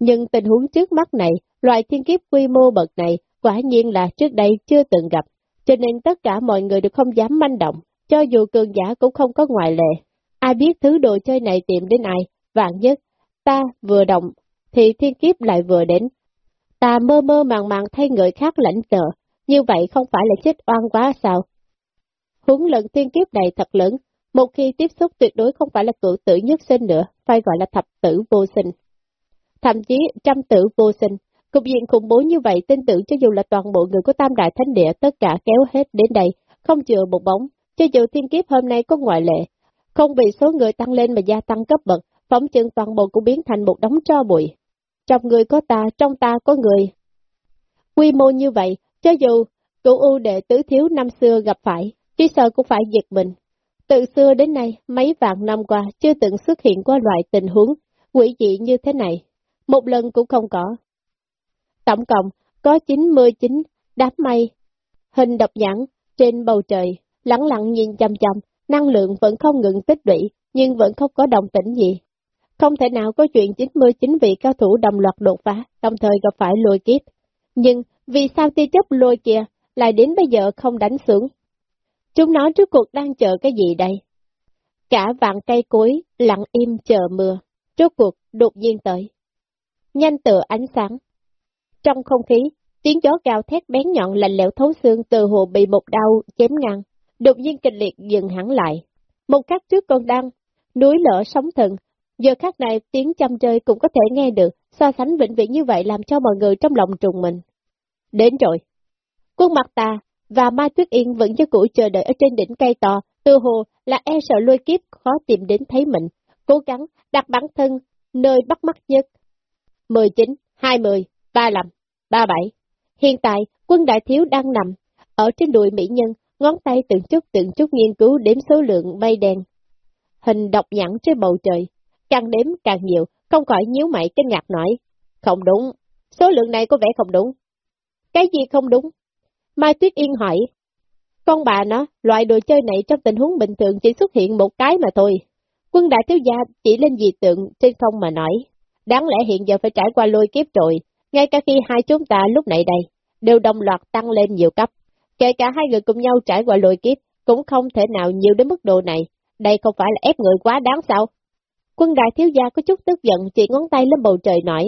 Speaker 1: Nhưng tình huống trước mắt này, loại thiên kiếp quy mô bậc này, quả nhiên là trước đây chưa từng gặp, cho nên tất cả mọi người đều không dám manh động, cho dù cường giả cũng không có ngoại lệ. Ai biết thứ đồ chơi này tìm đến ai, vạn nhất, ta vừa động, thì thiên kiếp lại vừa đến, ta mơ mơ màng màng thay người khác lãnh trợ, như vậy không phải là chết oan quá sao? Huấn lần tiên kiếp này thật lớn, một khi tiếp xúc tuyệt đối không phải là cựu tử nhất sinh nữa, phải gọi là thập tử vô sinh. Thậm chí trăm tử vô sinh, cục diện khủng bố như vậy tin tưởng cho dù là toàn bộ người của Tam Đại Thánh Địa tất cả kéo hết đến đây, không chừa một bóng, cho dù thiên kiếp hôm nay có ngoại lệ, không vì số người tăng lên mà gia tăng cấp bậc, phóng chừng toàn bộ cũng biến thành một đống tro bụi trong người có ta, trong ta có người. Quy mô như vậy, cho dù cửu ưu đệ tứ thiếu năm xưa gặp phải, chỉ sợ cũng phải giật mình. Từ xưa đến nay, mấy vạn năm qua chưa từng xuất hiện qua loại tình huống quỷ dị như thế này, một lần cũng không có. Tổng cộng có 99 đám mây, hình độc nhãn trên bầu trời, lặng lặng nhìn chăm chăm, năng lượng vẫn không ngừng tích lũy, nhưng vẫn không có động tĩnh gì. Không thể nào có chuyện 99 vị cao thủ đồng loạt đột phá, đồng thời gặp phải lôi kiếp. Nhưng vì sao tia chấp lôi kia lại đến bây giờ không đánh xuống? Chúng nó trước cuộc đang chờ cái gì đây? Cả vạn cây cối lặng im chờ mưa, trước cuộc đột nhiên tới. Nhanh tựa ánh sáng. Trong không khí, tiếng gió cao thét bén nhọn lạnh lẽo thấu xương từ hồ bị một đau chém ngang, đột nhiên kịch liệt dừng hẳn lại. Một khắc trước còn đang núi lở sóng thần, Giờ khác này tiếng chăm chơi cũng có thể nghe được, so sánh vĩnh viễn như vậy làm cho mọi người trong lòng trùng mình. Đến rồi. Quân mặt ta và Mai Tuyết Yên vẫn như cũ chờ đợi ở trên đỉnh cây to, từ hồ là e sợ lôi kiếp khó tìm đến thấy mình, cố gắng đặt bản thân nơi bắt mắt nhất. 19, 20, 35, 37. Hiện tại, quân đại thiếu đang nằm ở trên đùi mỹ nhân, ngón tay từng chút từng chút nghiên cứu đếm số lượng mây đen. Hình độc nhẵn trên bầu trời, càng đếm càng nhiều, không khỏi nhíu mày kinh ngạc nói. Không đúng, số lượng này có vẻ không đúng. Cái gì không đúng? Mai Tuyết Yên hỏi. Con bà nó, loại đồ chơi này trong tình huống bình thường chỉ xuất hiện một cái mà thôi. Quân đại thiếu gia chỉ lên dị tượng trên không mà nói. Đáng lẽ hiện giờ phải trải qua lôi kiếp rồi, ngay cả khi hai chúng ta lúc này đây, đều đồng loạt tăng lên nhiều cấp. Kể cả hai người cùng nhau trải qua lôi kiếp, cũng không thể nào nhiều đến mức độ này. Đây không phải là ép người quá đáng sao? Quân đại thiếu gia có chút tức giận chỉ ngón tay lên bầu trời nói.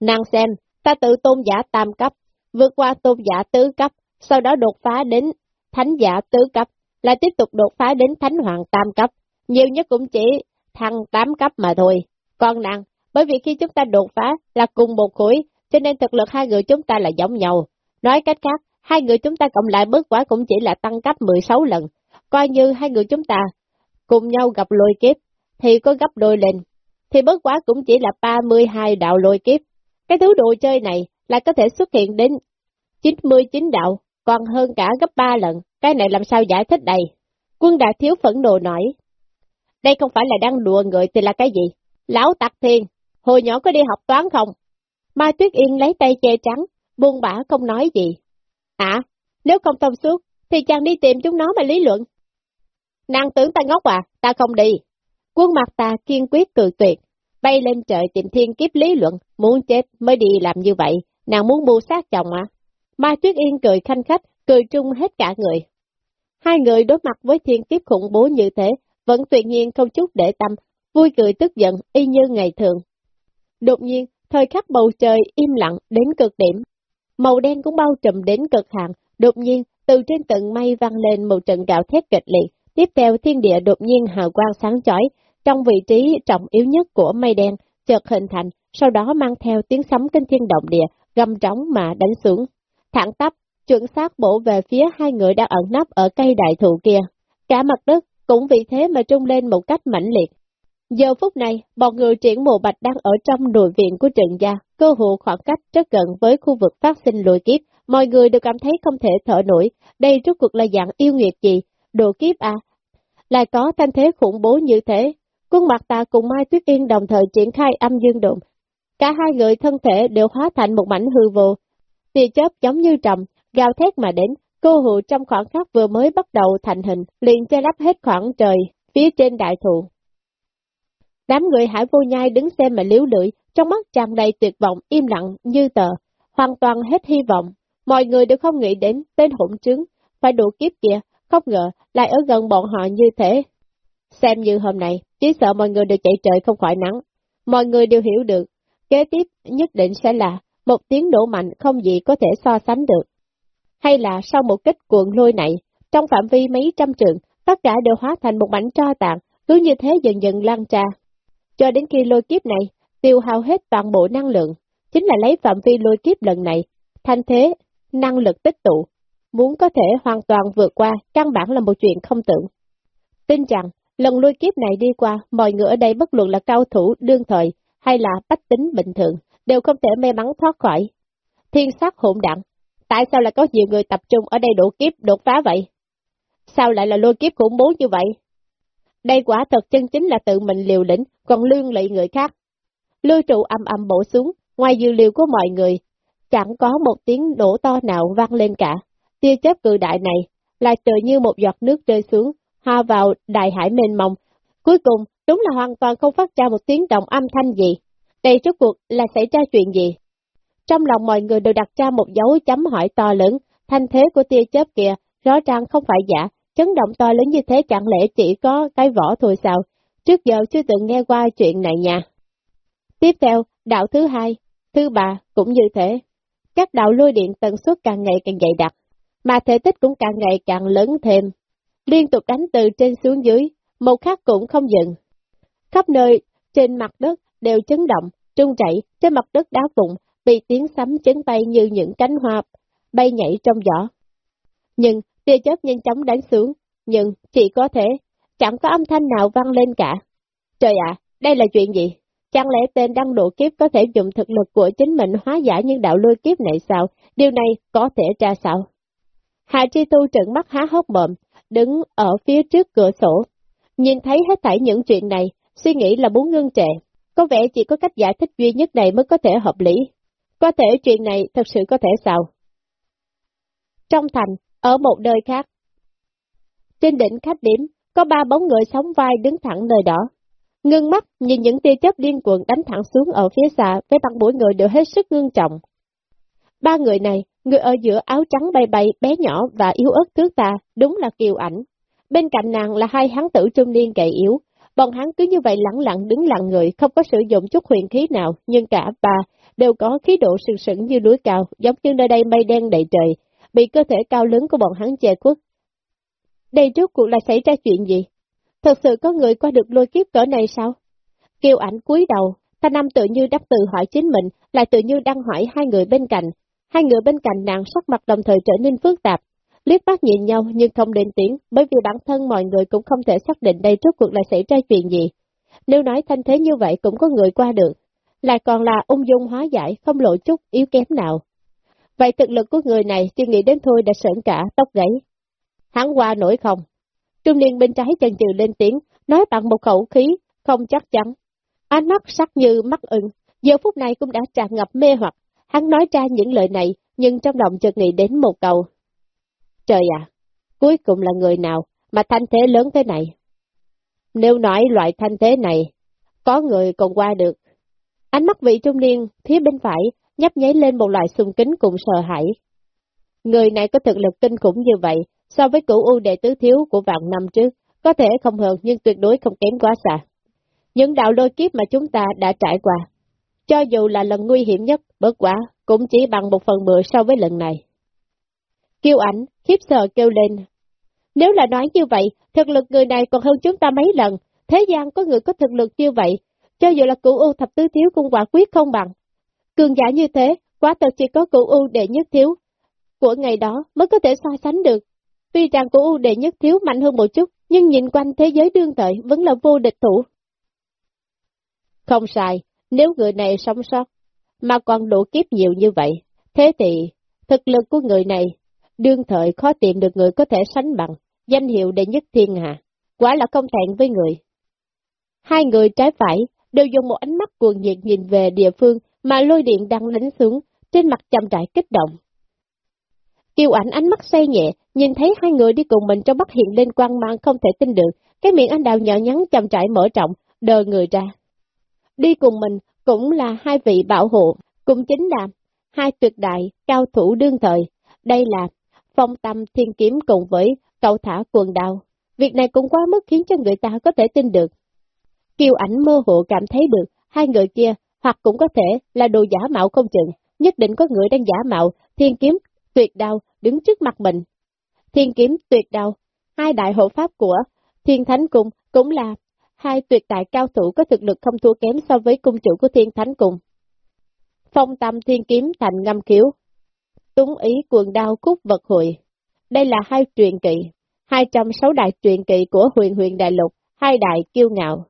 Speaker 1: Nàng xem, ta tự tôn giả tam cấp, vượt qua tôn giả tứ cấp, sau đó đột phá đến thánh giả tứ cấp, lại tiếp tục đột phá đến thánh hoàng tam cấp, nhiều nhất cũng chỉ thăng tám cấp mà thôi. Còn nàng, bởi vì khi chúng ta đột phá là cùng một khối, cho nên thực lực hai người chúng ta là giống nhau. Nói cách khác, hai người chúng ta cộng lại bước quá cũng chỉ là tăng cấp 16 lần. Coi như hai người chúng ta cùng nhau gặp lôi kiếp, thì có gấp đôi lên. Thì bớt quá cũng chỉ là 32 đạo lôi kiếp. Cái thứ đồ chơi này là có thể xuất hiện đến 99 đạo, còn hơn cả gấp 3 lần. Cái này làm sao giải thích đây? Quân đại thiếu phẫn nộ nói. Đây không phải là đang đùa người thì là cái gì? Lão tặc thiên, hồi nhỏ có đi học toán không? Mai Tuyết Yên lấy tay che trắng, buông bã không nói gì. À, nếu không thông suốt, thì chàng đi tìm chúng nó mà lý luận. Nàng tưởng ta ngốc à, ta không đi. Khuôn mặt ta kiên quyết cự tuyệt, bay lên trời tìm thiên kiếp lý luận, muốn chết mới đi làm như vậy, nàng muốn bu sát chồng à. Mai Tuyết Yên cười khanh khách, cười trung hết cả người. Hai người đối mặt với thiên kiếp khủng bố như thế, vẫn tuyệt nhiên không chút để tâm, vui cười tức giận, y như ngày thường. Đột nhiên, thời khắc bầu trời im lặng đến cực điểm. Màu đen cũng bao trùm đến cực hạn, đột nhiên, từ trên tận mây vang lên một trận gạo thét kịch liệt, tiếp theo thiên địa đột nhiên hào quang sáng chói, trong vị trí trọng yếu nhất của mây đen, chợt hình thành, sau đó mang theo tiếng sấm kinh thiên động địa, gầm trống mà đánh xuống. Thẳng tắp, chuẩn xác bổ về phía hai người đang ẩn nấp ở cây đại thụ kia. Cả mặt đất cũng vì thế mà trung lên một cách mãnh liệt. Giờ phút này, bọn người triển mù bạch đang ở trong nội viện của trận gia, cơ hồ khoảng cách rất gần với khu vực phát sinh lùi kiếp, mọi người đều cảm thấy không thể thở nổi, đây rốt cuộc là dạng yêu nghiệt gì, đồ kiếp à, lại có thanh thế khủng bố như thế. Quân mặt ta cùng Mai Tuyết Yên đồng thời triển khai âm dương đụng, cả hai người thân thể đều hóa thành một mảnh hư vô, tia chớp giống như trầm, gào thét mà đến, cô hụ trong khoảng khắc vừa mới bắt đầu thành hình, liền che lấp hết khoảng trời, phía trên đại thụ. Đám người hải vô nhai đứng xem mà liếu lưỡi, trong mắt tràn đầy tuyệt vọng, im lặng như tờ, hoàn toàn hết hy vọng. Mọi người đều không nghĩ đến tên hỗn trứng, phải đủ kiếp kìa, không ngờ lại ở gần bọn họ như thế. Xem như hôm nay, chỉ sợ mọi người đều chạy trời không khỏi nắng. Mọi người đều hiểu được, kế tiếp nhất định sẽ là một tiếng nổ mạnh không gì có thể so sánh được. Hay là sau một kích cuộn lôi này, trong phạm vi mấy trăm trường, tất cả đều hóa thành một mảnh tro tàn, cứ như thế dần dần lan tra. Cho đến khi lôi kiếp này, tiêu hao hết toàn bộ năng lượng, chính là lấy phạm vi lôi kiếp lần này, thanh thế, năng lực tích tụ, muốn có thể hoàn toàn vượt qua, căn bản là một chuyện không tưởng. Tin rằng, lần lôi kiếp này đi qua, mọi người ở đây bất luận là cao thủ, đương thời, hay là bách tính bình thường, đều không thể may mắn thoát khỏi. Thiên sát hỗn đẳng, tại sao lại có nhiều người tập trung ở đây đổ kiếp, đột phá vậy? Sao lại là lôi kiếp khủng bố như vậy? Đây quả thật chân chính là tự mình liều lĩnh, còn lương lị người khác. Lưu trụ âm âm bổ xuống, ngoài dư liều của mọi người, chẳng có một tiếng đổ to nào vang lên cả. Tia chớp cự đại này, lại tự như một giọt nước rơi xuống, hòa vào đại hải mênh mông. Cuối cùng, đúng là hoàn toàn không phát ra một tiếng động âm thanh gì. Đây rốt cuộc là xảy ra chuyện gì? Trong lòng mọi người đều đặt ra một dấu chấm hỏi to lớn, thanh thế của tia chớp kìa, rõ ràng không phải giả, chấn động to lớn như thế chẳng lẽ chỉ có cái vỏ thôi sao? Trước giờ chưa từng nghe qua chuyện này nha. Tiếp theo, đạo thứ hai, thứ ba cũng như thế. Các đạo lôi điện tần suất càng ngày càng dày đặc, mà thể tích cũng càng ngày càng lớn thêm. Liên tục đánh từ trên xuống dưới, một khắc cũng không dừng. Khắp nơi, trên mặt đất đều chấn động, trung chảy, trên mặt đất đá vụn, bị tiếng sấm chấn bay như những cánh hoa bay nhảy trong gió. Nhưng, tia chớp nhanh chóng đánh xuống, nhưng chỉ có thể, chẳng có âm thanh nào vang lên cả. Trời ạ, đây là chuyện gì? Chẳng lẽ tên đăng độ kiếp có thể dùng thực lực của chính mình hóa giải những đạo lôi kiếp này sao? Điều này có thể ra sao? Hà Chi Tu trợn mắt há hốc mồm đứng ở phía trước cửa sổ. Nhìn thấy hết thảy những chuyện này, suy nghĩ là muốn ngưng trệ. Có vẻ chỉ có cách giải thích duy nhất này mới có thể hợp lý. Có thể chuyện này thật sự có thể sao? Trong thành, ở một nơi khác. Trên đỉnh khách điểm, có ba bóng người sóng vai đứng thẳng nơi đó. Ngưng mắt nhìn những tia chớp điên cuồng đánh thẳng xuống ở phía xa với bằng mỗi người đều hết sức ngưng trọng. Ba người này, người ở giữa áo trắng bay bay, bé nhỏ và yếu ớt thước ta, đúng là kiều ảnh. Bên cạnh nàng là hai hán tử trung niên gầy yếu, bọn hắn cứ như vậy lặng lặng đứng lặng người, không có sử dụng chút huyền khí nào, nhưng cả ba đều có khí độ sừng sững như núi cao, giống như nơi đây mây đen đầy trời, bị cơ thể cao lớn của bọn hắn che khuất. Đây rốt cuộc là xảy ra chuyện gì? Thật sự có người qua được lôi kiếp cỡ này sao? Kiều ảnh cúi đầu, thanh năm tự như đắp tự hỏi chính mình, lại tự như đang hỏi hai người bên cạnh. Hai người bên cạnh nàng sắc mặt đồng thời trở nên phức tạp, liếc mắt nhìn nhau nhưng không lên tiếng, bởi vì bản thân mọi người cũng không thể xác định đây rốt cuộc là xảy ra chuyện gì. Nếu nói thanh thế như vậy cũng có người qua được, lại còn là ung dung hóa giải, không lộ chút yếu kém nào. Vậy thực lực của người này chưa nghĩ đến thôi đã sợn cả tóc gáy. Hắn qua nổi không? Trung niên bên trái chần chừ lên tiếng, nói bằng một khẩu khí, không chắc chắn. Ánh mắt sắc như mắt ưng, giờ phút này cũng đã tràn ngập mê hoặc. Hắn nói ra những lời này, nhưng trong lòng chợt nghĩ đến một câu. Trời à, cuối cùng là người nào mà thanh thế lớn thế này? Nếu nói loại thanh thế này, có người còn qua được. Ánh mắt vị trung niên phía bên phải nhấp nháy lên một loại sung kính cùng sợ hãi. Người này có thực lực kinh khủng như vậy, so với cửu u đệ tứ thiếu của vạn năm trước, có thể không hơn nhưng tuyệt đối không kém quá xa. Những đạo lôi kiếp mà chúng ta đã trải qua, cho dù là lần nguy hiểm nhất, bớt quá, cũng chỉ bằng một phần mười so với lần này. Kiêu ảnh, khiếp sợ kêu lên. Nếu là nói như vậy, thực lực người này còn hơn chúng ta mấy lần, thế gian có người có thực lực như vậy, cho dù là cửu u thập tứ thiếu cũng quả quyết không bằng. Cường giả như thế, quá thật chỉ có cửu u đệ nhất thiếu, của ngày đó mới có thể so sánh được. Tuy rằng cửu u đệ nhất thiếu mạnh hơn một chút, nhưng nhìn quanh thế giới đương thời vẫn là vô địch thủ. Không sai, nếu người này sống sót, mà còn độ kiếp nhiều như vậy, thế thì thực lực của người này đương thời khó tìm được người có thể sánh bằng, danh hiệu đệ nhất thiên hạ, quả là không thẹn với người. Hai người trái phải đều dùng một ánh mắt cuồng nhiệt nhìn về địa phương mà lôi điện đang đánh xuống, trên mặt chậm rãi kích động. Kiều ảnh ánh mắt say nhẹ, nhìn thấy hai người đi cùng mình trong mắt hiện lên quang mang không thể tin được, cái miệng anh đào nhỏ nhắn chậm rãi mở trọng, đờ người ra. Đi cùng mình cũng là hai vị bảo hộ, cũng chính là hai tuyệt đại, cao thủ đương thời. Đây là phong tâm thiên kiếm cùng với cậu thả quần đào. Việc này cũng quá mức khiến cho người ta có thể tin được. Kiều ảnh mơ hồ cảm thấy được, hai người kia hoặc cũng có thể là đồ giả mạo không chừng, nhất định có người đang giả mạo thiên kiếm tuyệt đao đứng trước mặt mình. Thiên kiếm tuyệt đao, hai đại hộ pháp của thiên thánh cung cũng là hai tuyệt đại cao thủ có thực lực không thua kém so với cung chủ của thiên thánh cùng Phong tâm thiên kiếm thành ngâm khiếu, túng ý quần đao cúc vật hội. Đây là hai truyền kỵ, hai trong sáu đại truyền kỵ của huyền huyền đại lục, hai đại kiêu ngạo.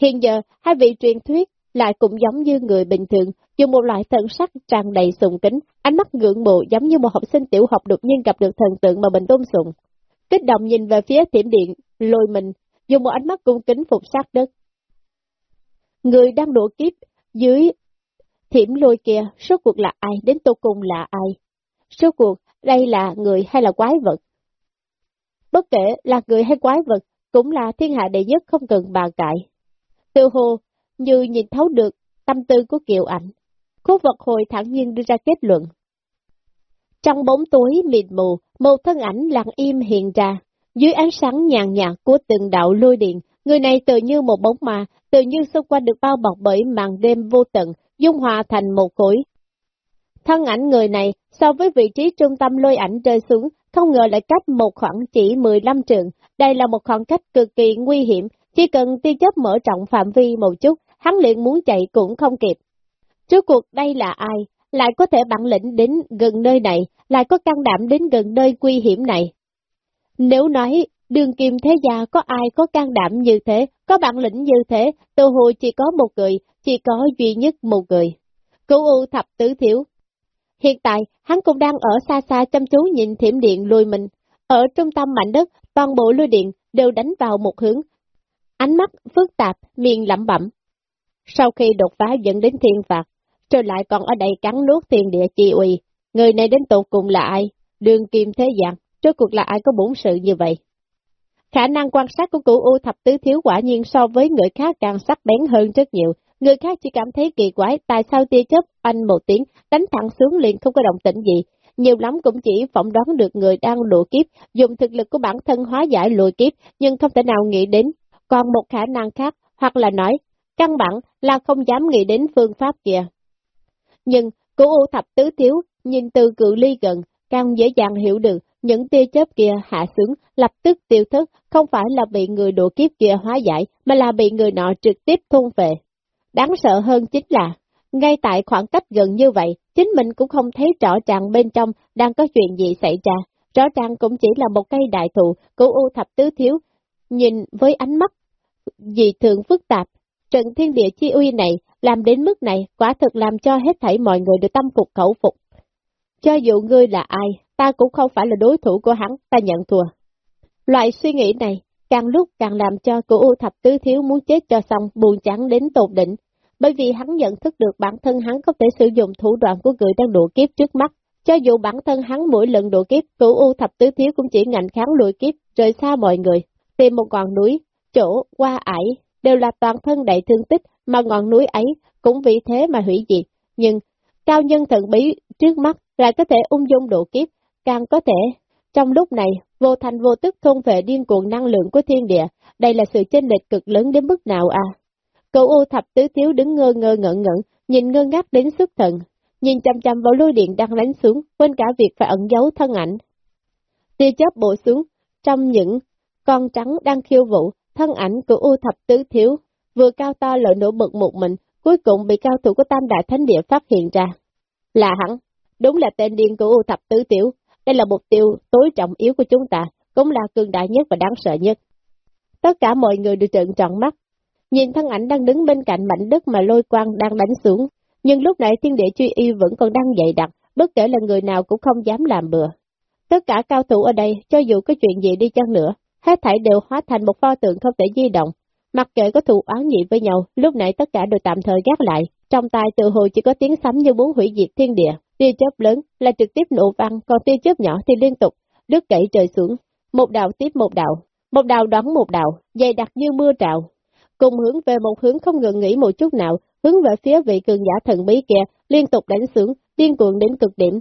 Speaker 1: Hiện giờ, hai vị truyền thuyết lại cũng giống như người bình thường, dùng một loại thần sắc tràn đầy sùng kính, ánh mắt ngưỡng mộ giống như một học sinh tiểu học đột nhiên gặp được thần tượng mà mình tôn sùng. Kích động nhìn về phía tiệm điện, lôi mình, dùng một ánh mắt cung kính phục sát đất. Người đang đổ kiếp dưới thiểm lôi kia, số cuộc là ai, đến tô cùng là ai? Số cuộc, đây là người hay là quái vật? Bất kể là người hay quái vật, cũng là thiên hạ đệ nhất không cần bàn cãi. Từ hồ, như nhìn thấu được tâm tư của Kiều Ảnh. Khúc vật hồi thẳng nhiên đưa ra kết luận. Trong bóng tối mịt mù, một thân ảnh lặng im hiện ra, dưới ánh sáng nhàn nhạt của từng đạo lôi điện, người này tự như một bóng ma, tự như xung quanh được bao bọc bởi màn đêm vô tận, dung hòa thành một khối. Thân ảnh người này, so với vị trí trung tâm lôi ảnh rơi xuống, không ngờ lại cách một khoảng chỉ 15 trường, đây là một khoảng cách cực kỳ nguy hiểm, chỉ cần tia chấp mở rộng phạm vi một chút, hắn liền muốn chạy cũng không kịp. Trước cuộc đây là ai, lại có thể bản lĩnh đến gần nơi này, lại có can đảm đến gần nơi nguy hiểm này. Nếu nói đường kim thế gia có ai có can đảm như thế, có bản lĩnh như thế, tự hồ chỉ có một người, chỉ có duy nhất một người. Cửu U thập tứ thiếu. Hiện tại, hắn cũng đang ở xa xa chăm chú nhìn thiểm điện lùi mình. Ở trung tâm mảnh đất, toàn bộ lôi điện đều đánh vào một hướng. Ánh mắt phức tạp, miệng lẩm bẩm. Sau khi đột phá dẫn đến thiên phạt, trở lại còn ở đây cắn nuốt tiền địa chi uy. Người này đến tột cùng là ai? Đường kim thế dạng, trước cuộc là ai có bổn sự như vậy? Khả năng quan sát của cụ U thập tứ thiếu quả nhiên so với người khác càng sắc bén hơn rất nhiều. Người khác chỉ cảm thấy kỳ quái tại sao tia chớp anh một tiếng đánh thẳng xuống liền không có động tĩnh gì. Nhiều lắm cũng chỉ phỏng đoán được người đang lùa kiếp, dùng thực lực của bản thân hóa giải lùi kiếp, nhưng không thể nào nghĩ đến. Còn một khả năng khác, hoặc là nói, căn bản là không dám nghĩ đến phương pháp kia. Nhưng, cụ U thập tứ thiếu, nhìn từ cự ly gần, càng dễ dàng hiểu được những tia chớp kia hạ xuống, lập tức tiêu thức, không phải là bị người độ kiếp kia hóa giải, mà là bị người nọ trực tiếp thôn về. Đáng sợ hơn chính là, ngay tại khoảng cách gần như vậy, chính mình cũng không thấy rõ ràng bên trong đang có chuyện gì xảy ra. Rõ ràng cũng chỉ là một cây đại thụ, của u thập tứ thiếu, nhìn với ánh mắt dị thường phức tạp. Trận thiên địa chi uy này, làm đến mức này, quả thực làm cho hết thảy mọi người được tâm phục khẩu phục. Cho dù ngươi là ai, ta cũng không phải là đối thủ của hắn, ta nhận thua. Loại suy nghĩ này, càng lúc càng làm cho cổ U thập tứ thiếu muốn chết cho xong, buồn chán đến tột đỉnh, bởi vì hắn nhận thức được bản thân hắn có thể sử dụng thủ đoạn của người đang độ kiếp trước mắt. Cho dù bản thân hắn mỗi lần độ kiếp, cổ U thập tứ thiếu cũng chỉ ngạnh kháng lùi kiếp, rời xa mọi người, tìm một ngọn núi, chỗ, qua ải, đều là toàn thân đầy thương tích, mà ngọn núi ấy cũng vì thế mà hủy diệt. Nhưng, cao nhân thần bí trước mắt lại có thể ung dung độ kiếp, càng có thể. Trong lúc này, vô thành vô tức thôn vệ điên cuồng năng lượng của thiên địa, đây là sự chênh lệch cực lớn đến mức nào à? Cậu U thập tứ thiếu đứng ngơ ngơ ngẩn ngẩn, nhìn ngơ ngác đến xuất thần, nhìn chăm chăm vào lôi điện đang lánh xuống, quên cả việc phải ẩn giấu thân ảnh. Tia chớp bổ xuống, trong những con trắng đang khiêu vũ, thân ảnh của U thập tứ thiếu, vừa cao to lợi nổ bực một mình, cuối cùng bị cao thủ của Tam Đại Thánh Địa phát hiện ra. Là hắn, đúng là tên điên của U thập tứ tiểu, đây là mục tiêu tối trọng yếu của chúng ta, cũng là cường đại nhất và đáng sợ nhất. Tất cả mọi người đều trợn tròn mắt, nhìn thân ảnh đang đứng bên cạnh mảnh đất mà lôi quang đang đánh xuống, nhưng lúc này thiên địa truy y vẫn còn đang dậy đặc, bất kể là người nào cũng không dám làm bừa. Tất cả cao thủ ở đây, cho dù có chuyện gì đi chăng nữa, hết thảy đều hóa thành một pho tượng không thể di động. Mặc kệ có thù oán nhị với nhau, lúc nãy tất cả đều tạm thời gác lại, trong tai tự hồ chỉ có tiếng sấm như muốn hủy diệt thiên địa. Tia chớp lớn là trực tiếp nổ văng, còn tia chớp nhỏ thì liên tục, đứt gãy trời xuống. Một đạo tiếp một đạo, một đạo đón một đạo, dày đặc như mưa trào. Cùng hướng về một hướng không ngừng nghỉ một chút nào, hướng về phía vị cường giả thần bí kia, liên tục đánh xuống, điên cuồng đến cực điểm.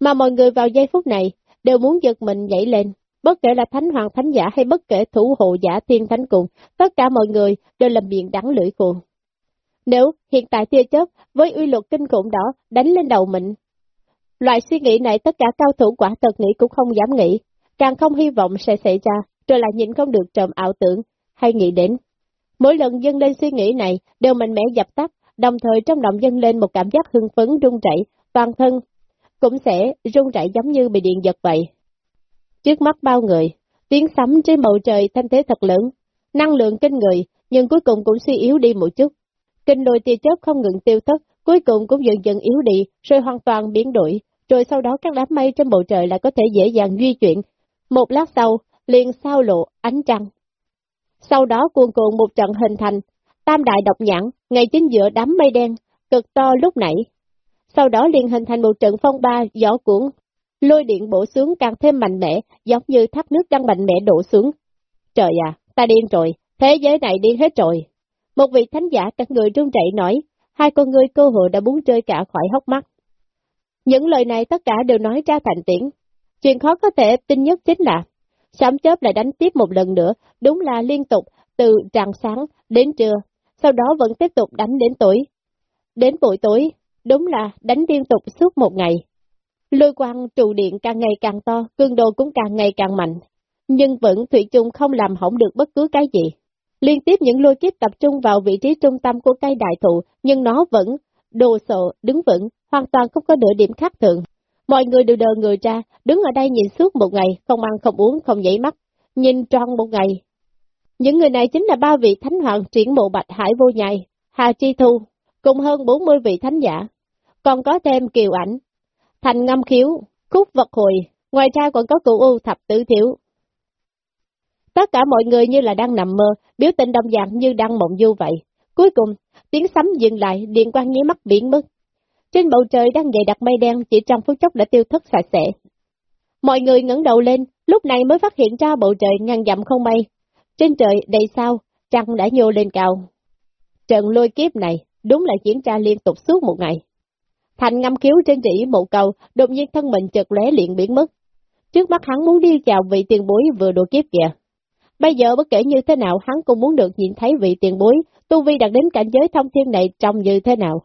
Speaker 1: Mà mọi người vào giây phút này, đều muốn giật mình dậy lên. Bất kể là thánh hoàng thánh giả hay bất kể thủ hộ giả thiên thánh cùng, tất cả mọi người đều làm miệng đắng lưỡi cuồng. Nếu hiện tại tia chớp với uy luật kinh khủng đó đánh lên đầu mình, Loại suy nghĩ này tất cả cao thủ quả thật nghĩ cũng không dám nghĩ, càng không hy vọng sẽ xảy ra, rồi lại nhìn không được trầm ảo tưởng, hay nghĩ đến. Mỗi lần dâng lên suy nghĩ này, đều mạnh mẽ dập tắt, đồng thời trong lòng dâng lên một cảm giác hưng phấn rung rẩy, toàn thân cũng sẽ rung rẩy giống như bị điện giật vậy. Trước mắt bao người, tiếng sấm trên bầu trời thanh thế thật lớn, năng lượng kinh người, nhưng cuối cùng cũng suy yếu đi một chút. Kinh đôi tia chớp không ngừng tiêu thất, cuối cùng cũng dần dần yếu đi, rồi hoàn toàn biến đổi, rồi sau đó các đám mây trên bầu trời lại có thể dễ dàng di chuyển. Một lát sau, liền sao lộ ánh trăng. Sau đó cuồn cuộn một trận hình thành, tam đại độc nhãn, ngay chính giữa đám mây đen, cực to lúc nãy. Sau đó liền hình thành một trận phong ba gió cuốn, lôi điện bổ xuống càng thêm mạnh mẽ, giống như thác nước đang mạnh mẽ đổ xuống. Trời à, ta điên rồi, thế giới này điên hết rồi. Một vị thánh giả các người trung chạy nói, hai con người cơ hội đã muốn rơi cả khỏi hốc mắt. Những lời này tất cả đều nói ra thành tiếng. Chuyện khó có thể tin nhất chính là, sấm chớp lại đánh tiếp một lần nữa, đúng là liên tục, từ tràng sáng đến trưa, sau đó vẫn tiếp tục đánh đến tối. Đến buổi tối, đúng là đánh liên tục suốt một ngày. Lôi quang trụ điện càng ngày càng to, cương độ cũng càng ngày càng mạnh, nhưng vẫn Thủy chung không làm hỏng được bất cứ cái gì. Liên tiếp những lôi kiếp tập trung vào vị trí trung tâm của cây đại thụ, nhưng nó vẫn đồ sộ, đứng vững, hoàn toàn không có nửa điểm khác thường. Mọi người đều đờ người ra, đứng ở đây nhìn suốt một ngày, không ăn không uống không nhảy mắt, nhìn tròn một ngày. Những người này chính là ba vị thánh hoàng triển mộ bạch hải vô nhai, Hà Chi Thu, cùng hơn 40 vị thánh giả. Còn có thêm kiều ảnh, thành ngâm khiếu, khúc vật hồi, ngoài ra còn có cụ u thập tử thiếu. Tất cả mọi người như là đang nằm mơ, biểu tình đồng dạng như đang mộng du vậy. Cuối cùng, tiếng sấm dừng lại, điện quang nháy mắt biến mất. Trên bầu trời đang dày đặc mây đen chỉ trong phút chốc đã tiêu thất sạch sẽ. Mọi người ngẩng đầu lên, lúc này mới phát hiện ra bầu trời ngăn dặm không mây. Trên trời đầy sao, trăng đã nhô lên cao. Trận lôi kiếp này đúng là diễn ra liên tục suốt một ngày. Thành ngâm khiếu trên chỉ một câu, đột nhiên thân mình chợt lóe liền biến mất. Trước mắt hắn muốn đi chào vị tiền bối vừa đổ kiếp kìa. Bây giờ bất kể như thế nào hắn cũng muốn được nhìn thấy vị tiền bối, tu vi đạt đến cảnh giới thông thiên này trông như thế nào.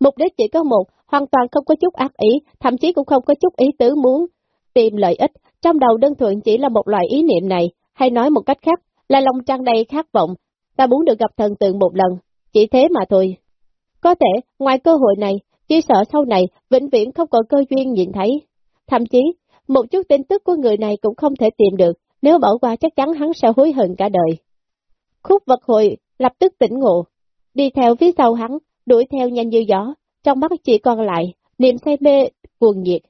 Speaker 1: Mục đích chỉ có một, hoàn toàn không có chút ác ý, thậm chí cũng không có chút ý tứ muốn tìm lợi ích, trong đầu đơn thuần chỉ là một loại ý niệm này, hay nói một cách khác, là lòng trăng đầy khát vọng, ta muốn được gặp thần tượng một lần, chỉ thế mà thôi. Có thể, ngoài cơ hội này, chỉ sợ sau này, vĩnh viễn không có cơ duyên nhìn thấy. Thậm chí, một chút tin tức của người này cũng không thể tìm được, nếu bỏ qua chắc chắn hắn sẽ hối hận cả đời. Khúc vật hội lập tức tỉnh ngộ, đi theo phía sau hắn, đuổi theo nhanh như gió, trong mắt chỉ còn lại, niềm say mê, cuồng nhiệt,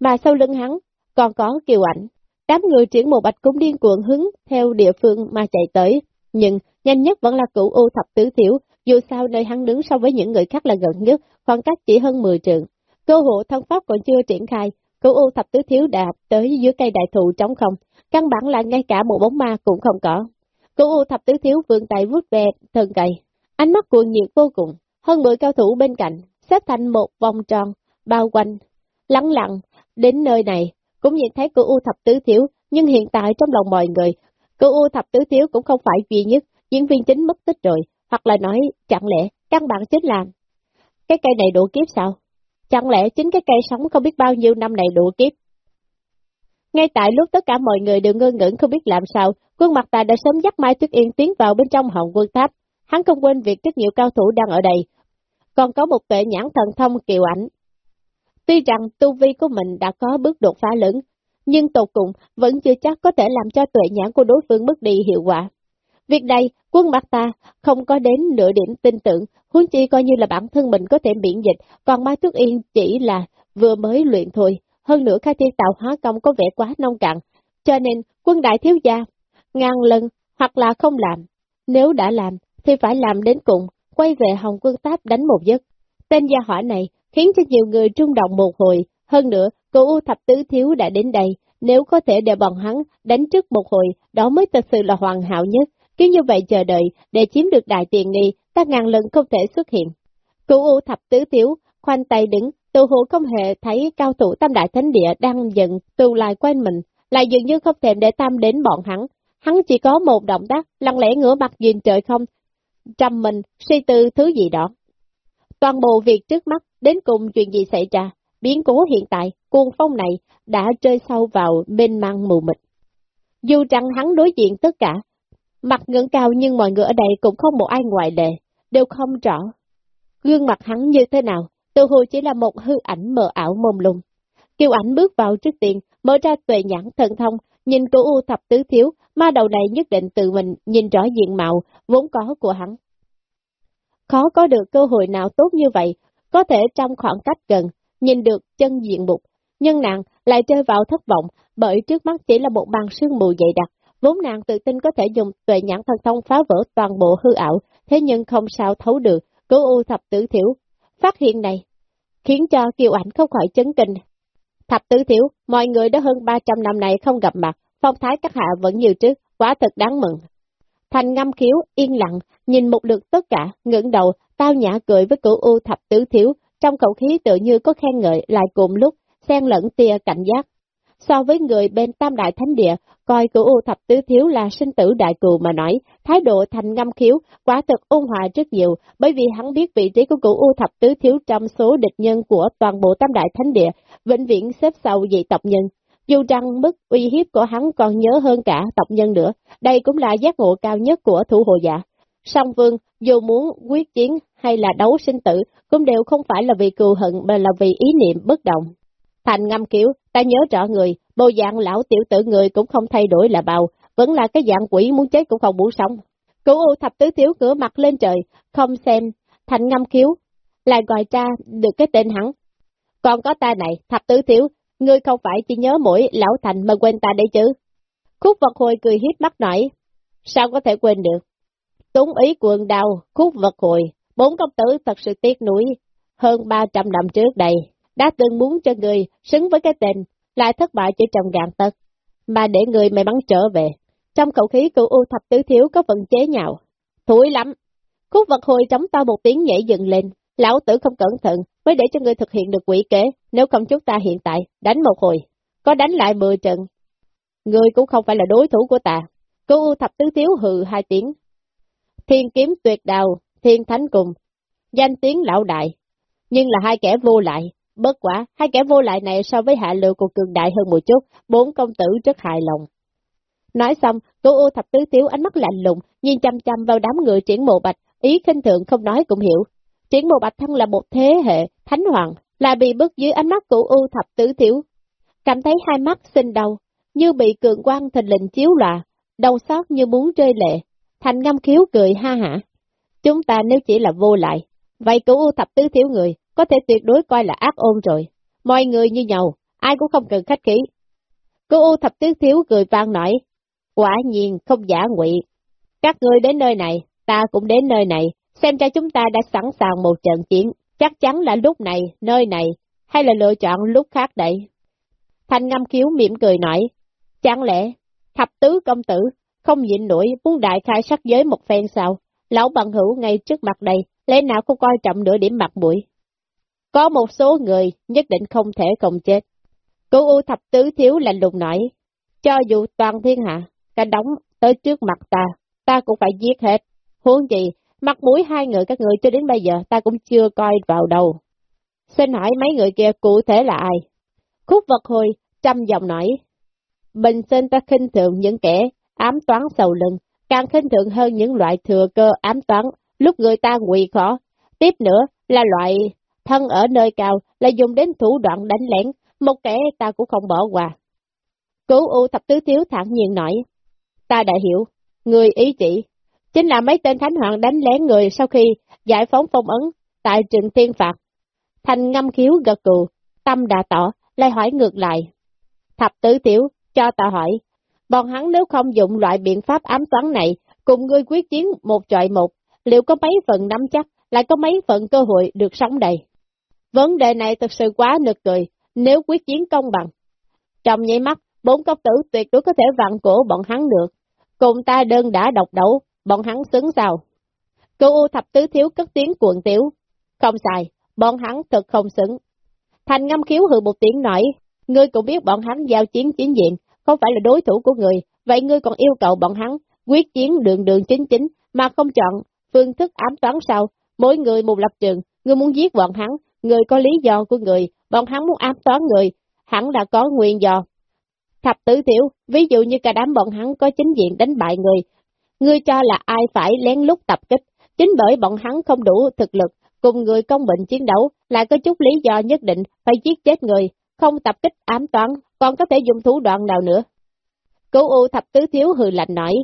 Speaker 1: mà sau lưng hắn còn có kiều ảnh. Đám người triển một bạch cũng điên cuồng hứng theo địa phương mà chạy tới, nhưng nhanh nhất vẫn là cửu ô thập tứ tiểu, dù sao nơi hắn đứng so với những người khác là gần nhất, khoảng cách chỉ hơn 10 trường. Cơ hội thân pháp còn chưa triển khai, cửu u thập tứ thiếu đạp tới dưới cây đại thụ trống không, căn bản là ngay cả một bóng ma cũng không có. Cửu u thập tứ thiếu vươn tay vuốt về thân cây, ánh mắt cuồng nhiệt vô cùng, hơn 10 cao thủ bên cạnh, xếp thành một vòng tròn, bao quanh, lắng lặng, đến nơi này, cũng nhìn thấy cửu u thập tứ thiếu, nhưng hiện tại trong lòng mọi người, cửu u thập tứ thiếu cũng không phải duy nhất, diễn viên chính mất tích rồi, hoặc là nói, chẳng lẽ, căn bản chính là, cái cây này đủ kiếp sao? Chẳng lẽ chính cái cây sống không biết bao nhiêu năm này đủ kiếp? Ngay tại lúc tất cả mọi người đều ngơ ngẩn không biết làm sao, quân mặt ta đã sớm dắt Mai Tuyết Yên tiến vào bên trong hồng quân tháp. Hắn không quên việc rất nhiều cao thủ đang ở đây, còn có một tuệ nhãn thần thông kiều ảnh. Tuy rằng tu vi của mình đã có bước đột phá lớn, nhưng tột cùng vẫn chưa chắc có thể làm cho tuệ nhãn của đối phương mất đi hiệu quả. Việc này, quân mặt ta không có đến nửa điểm tin tưởng, huống chi coi như là bản thân mình có thể miễn dịch, còn Mai Tuyết Yên chỉ là vừa mới luyện thôi. Hơn nữa khai thiên tạo hóa công có vẻ quá nông cạn, cho nên quân đại thiếu gia, ngàn lần hoặc là không làm. Nếu đã làm, thì phải làm đến cùng, quay về Hồng Quân Táp đánh một giấc. Tên gia hỏa này khiến cho nhiều người trung động một hồi, hơn nữa, cô U Thập Tứ Thiếu đã đến đây, nếu có thể để bọn hắn đánh trước một hồi, đó mới thật sự là hoàn hảo nhất. Cứ như vậy chờ đợi, để chiếm được đại tiền nghi, ta ngàn lần không thể xuất hiện. Cửu U Thập Tứ Thiếu, khoanh tay đứng, tự hồ không hề thấy cao thủ tam đại thánh địa đang giận tù lại quanh mình, lại dường như không thèm để tam đến bọn hắn. Hắn chỉ có một động tác, lặng lẽ ngửa mặt nhìn trời không, trầm mình, suy tư thứ gì đó. Toàn bộ việc trước mắt, đến cùng chuyện gì xảy ra, biến cố hiện tại, cuồng phong này đã rơi sâu vào bên mang mù mịt. Dù rằng hắn đối diện tất cả, mặt ngưỡng cao nhưng mọi người ở đây cũng không một ai ngoại lệ, đều không rõ. Gương mặt hắn như thế nào, tự hồ chỉ là một hư ảnh mờ ảo mông lung. Kiều ảnh bước vào trước tiên, mở ra tuệ nhãn thần thông, nhìn cổ U thập tứ thiếu, ma đầu này nhất định tự mình nhìn rõ diện mạo, vốn có của hắn. Khó có được cơ hội nào tốt như vậy, có thể trong khoảng cách gần, nhìn được chân diện mục, nhưng nàng lại rơi vào thất vọng, bởi trước mắt chỉ là một bàn sương mù dày đặc, vốn nàng tự tin có thể dùng tuệ nhãn thần thông phá vỡ toàn bộ hư ảo, thế nhưng không sao thấu được, cố u thập tử thiểu. Phát hiện này, khiến cho kiều ảnh không khỏi chấn kinh. Thập tử thiểu, mọi người đã hơn 300 năm này không gặp mặt, phong thái các hạ vẫn nhiều chứ quá thật đáng mừng. Thành ngâm khiếu, yên lặng, nhìn một lượt tất cả, ngẩng đầu, tao nhã cười với cửu u thập tứ thiếu, trong khẩu khí tự như có khen ngợi lại cùng lúc, xen lẫn tia cảnh giác. So với người bên tam đại thánh địa, coi cửu u thập tứ thiếu là sinh tử đại cừu mà nói, thái độ thành ngâm khiếu, quả thực ôn hòa rất nhiều, bởi vì hắn biết vị trí của cửu u thập tứ thiếu trong số địch nhân của toàn bộ tam đại thánh địa, vĩnh viễn xếp sau dị tộc nhân, dù rằng mức uy hiếp của hắn còn nhớ hơn cả tộc nhân nữa, đây cũng là giác ngộ cao nhất của thủ hộ giả. Song Vương, dù muốn quyết chiến hay là đấu sinh tử, cũng đều không phải là vì cừu hận mà là vì ý niệm bất động. Thành ngâm kiểu, ta nhớ rõ người, bộ dạng lão tiểu tử người cũng không thay đổi là bao, vẫn là cái dạng quỷ muốn chết cũng không muốn sống. Cửu U thập tứ thiếu cửa mặt lên trời, không xem, thành ngâm khiếu, lại gọi ra được cái tên hắn. Còn có ta này, thập tứ thiếu, ngươi không phải chỉ nhớ mỗi lão thành mà quên ta đấy chứ. Khúc vật hồi cười hiếp mắt nổi, sao có thể quên được? Túng ý quần đào, khúc vật hồi, bốn công tử thật sự tiếc nuối, hơn 300 năm trước đây, đã từng muốn cho người xứng với cái tên, lại thất bại chỉ trong gạn tật, mà để người mày bắn trở về. Trong khẩu khí cựu U thập tứ thiếu có phần chế nhạo. Thúi lắm! Khúc vật hồi trống to một tiếng nhảy dựng lên, lão tử không cẩn thận mới để cho người thực hiện được quỷ kế, nếu không chúng ta hiện tại đánh một hồi, có đánh lại 10 trận. Người cũng không phải là đối thủ của ta. Cựu U thập tứ thiếu hừ hai tiếng. Thiên kiếm tuyệt đào, thiên thánh cùng, danh tiếng lão đại, nhưng là hai kẻ vô lại. Bất quả, hai kẻ vô lại này so với hạ lưu còn cường đại hơn một chút, bốn công tử rất hài lòng. Nói xong, cô ô thập tứ thiếu ánh mắt lạnh lùng, nhìn chăm chăm vào đám người triển mộ bạch, ý khinh thượng không nói cũng hiểu. Triển mộ bạch thân là một thế hệ, thánh hoàng, là bị bức dưới ánh mắt của ô thập tứ thiếu. Cảm thấy hai mắt sinh đau, như bị cường quan thình lình chiếu lòa, đầu xót như muốn rơi lệ. Thành ngâm khiếu cười ha hả. Chúng ta nếu chỉ là vô lại, vậy cửu u thập tứ thiếu người, có thể tuyệt đối coi là ác ôn rồi. Mọi người như nhau, ai cũng không cần khách khí. Cô u thập tứ thiếu cười vang nói, quả nhiên không giả ngụy. Các người đến nơi này, ta cũng đến nơi này, xem ra chúng ta đã sẵn sàng một trận chiến, chắc chắn là lúc này, nơi này, hay là lựa chọn lúc khác đấy. Thanh ngâm khiếu mỉm cười nói, chẳng lẽ, thập tứ công tử, không nhịn nổi muốn đại khai sắc giới một phen sao? Lão bằng hữu ngay trước mặt đây, lẽ nào không coi trọng nửa điểm mặt mũi. Có một số người nhất định không thể không chết. Cô U thập tứ thiếu lạnh lùng nói, cho dù toàn thiên hạ, cả đóng tới trước mặt ta, ta cũng phải giết hết. Huống gì, mặt mũi hai người các người cho đến bây giờ ta cũng chưa coi vào đầu. Xin hỏi mấy người kia cụ thể là ai? Khúc vật hồi, trăm giọng nói. Bình sinh ta khinh thường những kẻ ám toán sầu lưng, càng khinh thường hơn những loại thừa cơ ám toán, lúc người ta nguy khó. Tiếp nữa là loại thân ở nơi cao, là dùng đến thủ đoạn đánh lén, một kẻ ta cũng không bỏ qua. Cứu U thập tứ thiếu thẳng nhiên nói, ta đã hiểu, người ý chỉ, chính là mấy tên thánh hoàng đánh lén người sau khi giải phóng phong ấn tại trường tiên phạt. Thành ngâm khiếu gật cù, tâm đã tỏ, lại hỏi ngược lại. Thập tứ tiểu, cho ta hỏi, bọn hắn nếu không dụng loại biện pháp ám toán này, cùng ngươi quyết chiến một trọi một, liệu có mấy phần nắm chắc, lại có mấy phần cơ hội được sống đầy? Vấn đề này thật sự quá nực cười, nếu quyết chiến công bằng. Trong nháy mắt, bốn cốc tử tuyệt đối có thể vặn cổ bọn hắn được. Cùng ta đơn đã độc đấu, bọn hắn xứng sao? Cô U thập tứ thiếu cất tiếng cuộn tiểu. Không xài bọn hắn thật không xứng. Thành ngâm khiếu hừ một tiếng nói, ngươi cũng biết bọn hắn giao chiến chiến diện, không phải là đối thủ của người, vậy ngươi còn yêu cầu bọn hắn quyết chiến đường đường chính chính mà không chọn phương thức ám toán sao? Mỗi người một lập trường, ngươi muốn giết bọn hắn, người có lý do của người, bọn hắn muốn ám toán người, hẳn đã có nguyên do. Thập tứ tiểu, ví dụ như cả đám bọn hắn có chính diện đánh bại người, ngươi cho là ai phải lén lút tập kích, chính bởi bọn hắn không đủ thực lực, cùng người công bệnh chiến đấu, lại có chút lý do nhất định phải giết chết người, không tập kích ám toán, còn có thể dùng thủ đoạn nào nữa. Cố U thập tứ thiếu hừ lạnh nói,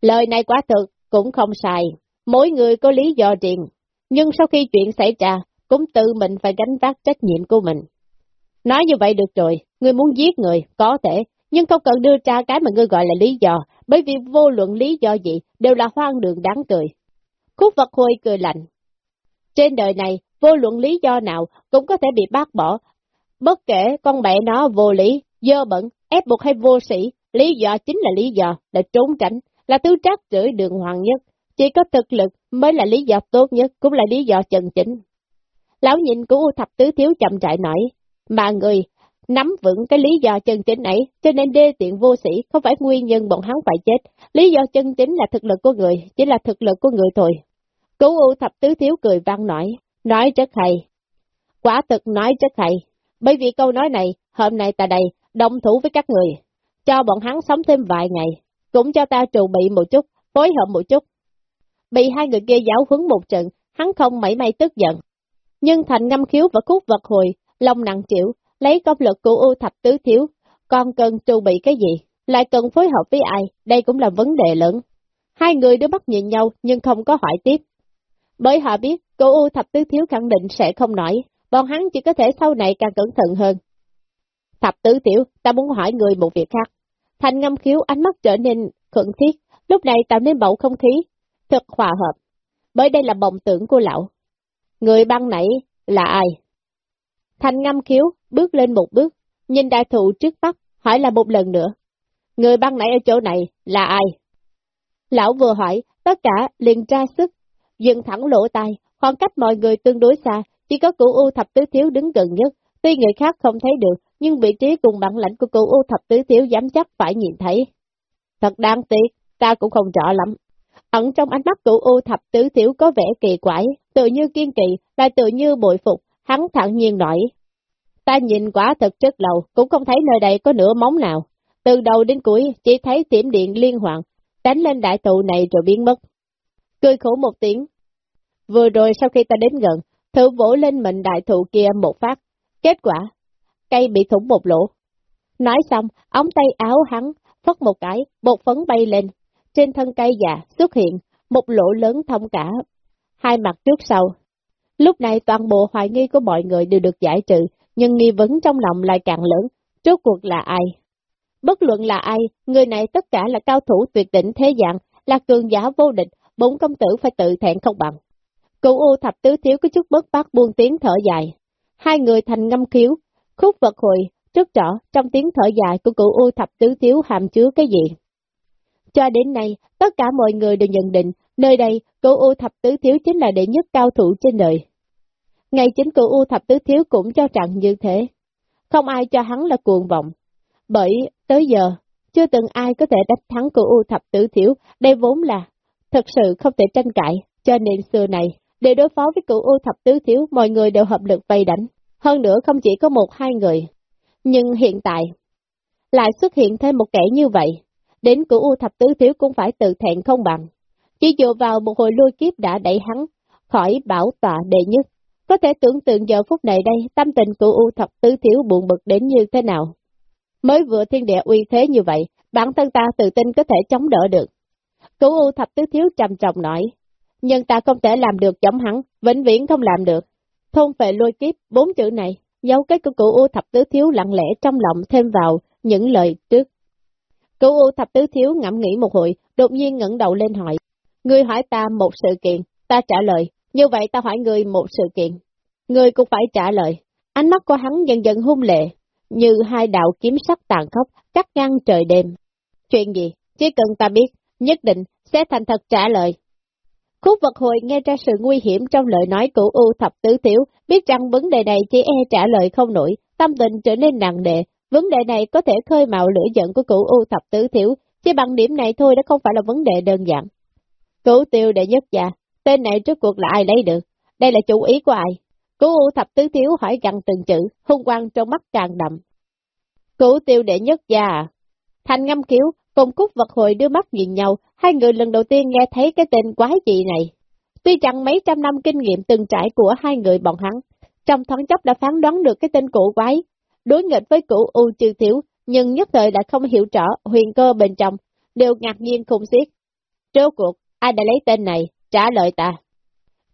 Speaker 1: lời này quá thực, cũng không sai, mỗi người có lý do riêng, nhưng sau khi chuyện xảy ra, cũng tự mình phải gánh vác trách nhiệm của mình. Nói như vậy được rồi, ngươi muốn giết người, có thể, nhưng không cần đưa ra cái mà ngươi gọi là lý do, bởi vì vô luận lý do gì đều là hoang đường đáng cười. Khúc vật hôi cười lạnh. Trên đời này, vô luận lý do nào cũng có thể bị bác bỏ, bất kể con mẹ nó vô lý, dơ bẩn, ép buộc hay vô sĩ, lý do chính là lý do, là trốn tránh, là tứ trắc rưỡi đường hoàng nhất. Chỉ có thực lực mới là lý do tốt nhất, cũng là lý do chân chính. Lão nhìn của U Thập Tứ Thiếu chậm trại nói, mà người nắm vững cái lý do chân chính ấy, cho nên đê tiện vô sĩ không phải nguyên nhân bọn hắn phải chết. Lý do chân chính là thực lực của người, chỉ là thực lực của người thôi. Cú U Thập Tứ Thiếu cười vang nói, nói rất hay. Quả thực nói rất hay, bởi vì câu nói này, hôm nay ta đây, đồng thủ với các người, cho bọn hắn sống thêm vài ngày, cũng cho ta trù bị một chút, phối hợp một chút. Bị hai người kia giáo huấn một trận, hắn không mảy may tức giận, nhưng thành ngâm khiếu và khúc vật hồi, lòng nặng chịu, lấy công lực của u thập tứ thiếu, còn cần trù bị cái gì, lại cần phối hợp với ai, đây cũng là vấn đề lớn. Hai người đưa mắt nhìn nhau nhưng không có hỏi tiếp. Bởi họ biết cô u thập tứ thiếu khẳng định sẽ không nổi bọn hắn chỉ có thể sau này càng cẩn thận hơn. Thập tứ thiếu ta muốn hỏi người một việc khác. Thành ngâm khiếu ánh mắt trở nên khẩn thiết, lúc này tạo nên bầu không khí, thật hòa hợp. Bởi đây là bồng tưởng của lão. Người băng nãy là ai? Thành ngâm khiếu bước lên một bước, nhìn đại thụ trước mắt, hỏi là một lần nữa. Người băng nãy ở chỗ này là ai? Lão vừa hỏi, tất cả liền ra sức, dừng thẳng lỗ tai, khoảng cách mọi người tương đối xa, chỉ có cụ U thập tứ thiếu đứng gần nhất, tuy người khác không thấy được, nhưng vị trí cùng bản lãnh của cụ U thập tứ thiếu dám chắc phải nhìn thấy. Thật đáng tiếc, ta cũng không rõ lắm. Ẩn trong ánh mắt cụ U thập tứ thiếu có vẻ kỳ quái, tự như kiên kỳ, lại tự như bội phục, hắn thẳng nhiên nói. Ta nhìn quả thật rất lâu, cũng không thấy nơi đây có nửa móng nào. Từ đầu đến cuối, chỉ thấy tiệm điện liên hoàn, đánh lên đại tụ này rồi biến mất. Cười khổ một tiếng. Vừa rồi sau khi ta đến gần, thử vỗ lên mình đại thụ kia một phát. Kết quả, cây bị thủng một lỗ. Nói xong, ống tay áo hắn, phất một cái, bột phấn bay lên. Trên thân cây già xuất hiện một lỗ lớn thông cả, hai mặt trước sau. Lúc này toàn bộ hoài nghi của mọi người đều được giải trừ, nhưng nghi vấn trong lòng lại càng lớn. Trước cuộc là ai? Bất luận là ai, người này tất cả là cao thủ tuyệt đỉnh thế dạng, là cường giả vô địch, bốn công tử phải tự thẹn không bằng. Cụ U thập tứ thiếu có chút bất bát buông tiếng thở dài. Hai người thành ngâm khiếu, khúc vật hồi, trước trỏ, trong tiếng thở dài của cụ U thập tứ thiếu hàm chứa cái gì. Cho đến nay, tất cả mọi người đều nhận định, nơi đây, cổ U thập tứ thiếu chính là đệ nhất cao thủ trên đời. ngay chính cổ U thập tứ thiếu cũng cho rằng như thế. Không ai cho hắn là cuồng vọng. Bởi, tới giờ, chưa từng ai có thể đánh thắng cổ U thập tứ thiếu, đây vốn là, thật sự không thể tranh cãi, cho nên xưa này, để đối phó với cửu U thập tứ thiếu, mọi người đều hợp lực vây đánh. Hơn nữa không chỉ có một hai người. Nhưng hiện tại, lại xuất hiện thêm một kẻ như vậy. Đến cửu U thập tứ thiếu cũng phải tự thẹn không bằng. Chỉ dựa vào một hồi lôi kiếp đã đẩy hắn khỏi bảo tọa đệ nhất. Có thể tưởng tượng giờ phút này đây, tâm tình của U thập tứ thiếu buồn bực đến như thế nào. Mới vừa thiên địa uy thế như vậy, bản thân ta tự tin có thể chống đỡ được. Cửu U thập tứ thiếu trầm trọng nói, nhưng ta không thể làm được giống hắn, vĩnh viễn không làm được. Thôn về lôi kiếp, bốn chữ này, dấu cái của cửu U thập tứ thiếu lặng lẽ trong lòng thêm vào những lời trước. Cửu U thập tứ thiếu ngẫm nghĩ một hồi, đột nhiên ngẩng đầu lên hỏi. Ngươi hỏi ta một sự kiện, ta trả lời, như vậy ta hỏi ngươi một sự kiện. Ngươi cũng phải trả lời. Ánh mắt của hắn dần dần hung lệ, như hai đạo kiếm sắc tàn khốc, cắt ngang trời đêm. Chuyện gì? Chỉ cần ta biết, nhất định sẽ thành thật trả lời. Khúc vật hồi nghe ra sự nguy hiểm trong lời nói của U thập tứ tiểu, biết rằng vấn đề này chỉ e trả lời không nổi, tâm tình trở nên nặng nề. Vấn đề này có thể khơi mạo lửa giận của cụ U thập tứ tiểu, chỉ bằng điểm này thôi đã không phải là vấn đề đơn giản. Cửu tiêu đệ nhất già, tên này trước cuộc là ai lấy được? Đây là chủ ý của ai? Cố U thập tứ thiếu hỏi gần từng chữ, hung quang trong mắt càng đậm. Cửu tiêu đệ nhất dạ. già à? Thành ngâm kiếu, cùng cúc vật hồi đưa mắt nhìn nhau, hai người lần đầu tiên nghe thấy cái tên quái dị này. Tuy chẳng mấy trăm năm kinh nghiệm từng trải của hai người bọn hắn, trong thoáng chốc đã phán đoán được cái tên cổ quái, đối nghịch với cụ U trừ thiếu, nhưng nhất thời đã không hiểu rõ huyền cơ bên trong, đều ngạc nhiên khủng xiết. Trêu cuộc, ai đã lấy tên này, trả lời ta.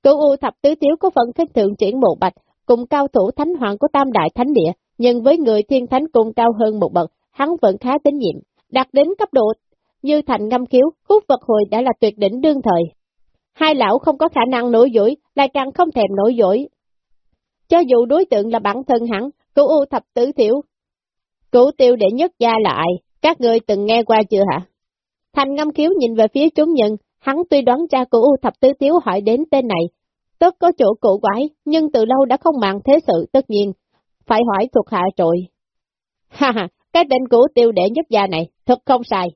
Speaker 1: cửu U thập tứ thiếu có phần khích thượng triển một bạch, cùng cao thủ thánh hoàng của tam đại thánh địa, nhưng với người thiên thánh cung cao hơn một bậc, hắn vẫn khá tín nhiệm, đạt đến cấp độ như thành ngâm khiếu, khúc vật hồi đã là tuyệt đỉnh đương thời. Hai lão không có khả năng nổi dỗi lại càng không thèm nổi dỗi Cho dù đối tượng là bản thân hắn, cửu U thập tứ thiếu. cửu tiêu đệ nhất gia là ai? Các người từng nghe qua chưa hả? Thành ngâm khiếu nhìn về phía chúng nhân, hắn tuy đoán cha của U thập tứ thiếu hỏi đến tên này, tất có chỗ cổ quái, nhưng từ lâu đã không màng thế sự tất nhiên, phải hỏi thuộc hạ rồi. Ha ha, cái tên của tiêu đệ nhất gia này, thật không sai.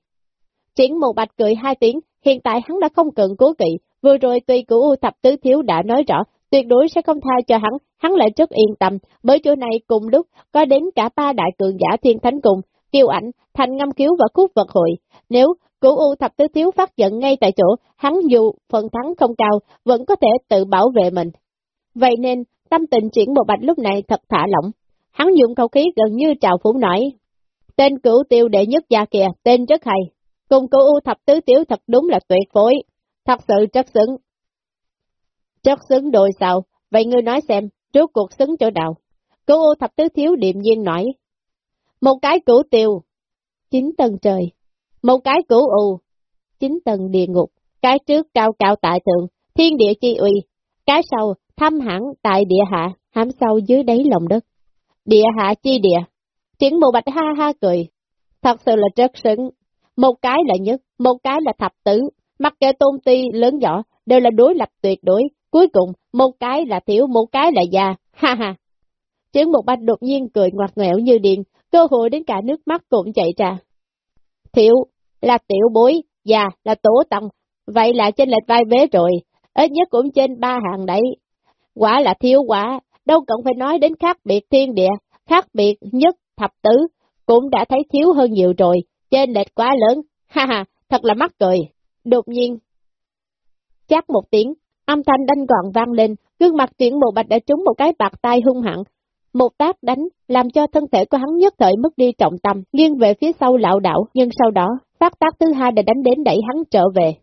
Speaker 1: Triển một bạch cười hai tiếng, hiện tại hắn đã không cần cố kỵ, vừa rồi tuy của U thập tứ thiếu đã nói rõ, tuyệt đối sẽ không tha cho hắn, hắn lại rất yên tâm, bởi chỗ này cùng lúc có đến cả ba đại cường giả thiên thánh cùng, kiêu ảnh, thành ngâm kiếu và khúc vật hội. Nếu Cửu U thập tứ thiếu phát giận ngay tại chỗ, hắn dù phần thắng không cao, vẫn có thể tự bảo vệ mình. Vậy nên, tâm tình triển bộ bạch lúc này thật thả lỏng. Hắn dùng khẩu khí gần như trào phúng nói. Tên cửu tiêu đệ nhất gia kìa, tên rất hay. Cùng cửu U thập tứ thiếu thật đúng là tuyệt phối. Thật sự chất xứng. chất xứng đôi sao, vậy ngươi nói xem, trước cuộc xứng chỗ nào. Cửu U thập tứ thiếu điềm nhiên nói. Một cái cửu tiêu, chín tầng trời. Một cái cửu u, chín tầng địa ngục. Cái trước cao cao tại thượng, thiên địa chi uy. Cái sau thâm hẳn tại địa hạ, hãm sâu dưới đáy lòng đất. Địa hạ chi địa. Triển mù bạch ha ha cười. Thật sự là rất xứng. Một cái là nhất, một cái là thập tử. Mặc kệ tôn ti lớn nhỏ, đều là đối lập tuyệt đối. Cuối cùng, một cái là thiếu, một cái là già. Ha ha. Triển một bạch đột nhiên cười ngoặt ngoẹo như điện, cơ hội đến cả nước mắt cũng chạy ra. Thiếu là tiểu bối, già là tổ tông, vậy là trên lệch vai vế rồi, ít nhất cũng trên ba hàng đấy. Quả là thiếu quả, đâu cần phải nói đến khác biệt thiên địa, khác biệt nhất thập tứ, cũng đã thấy thiếu hơn nhiều rồi, trên lệch quá lớn, ha ha, thật là mắc cười. Đột nhiên, chắc một tiếng, âm thanh đanh gọn vang lên, gương mặt tuyển bộ bạch đã trúng một cái bạc tay hung hẳn. Một tác đánh, làm cho thân thể của hắn nhất thời mất đi trọng tâm, nghiêng về phía sau lạo đảo, nhưng sau đó, phát tác thứ hai đã đánh đến đẩy hắn trở về.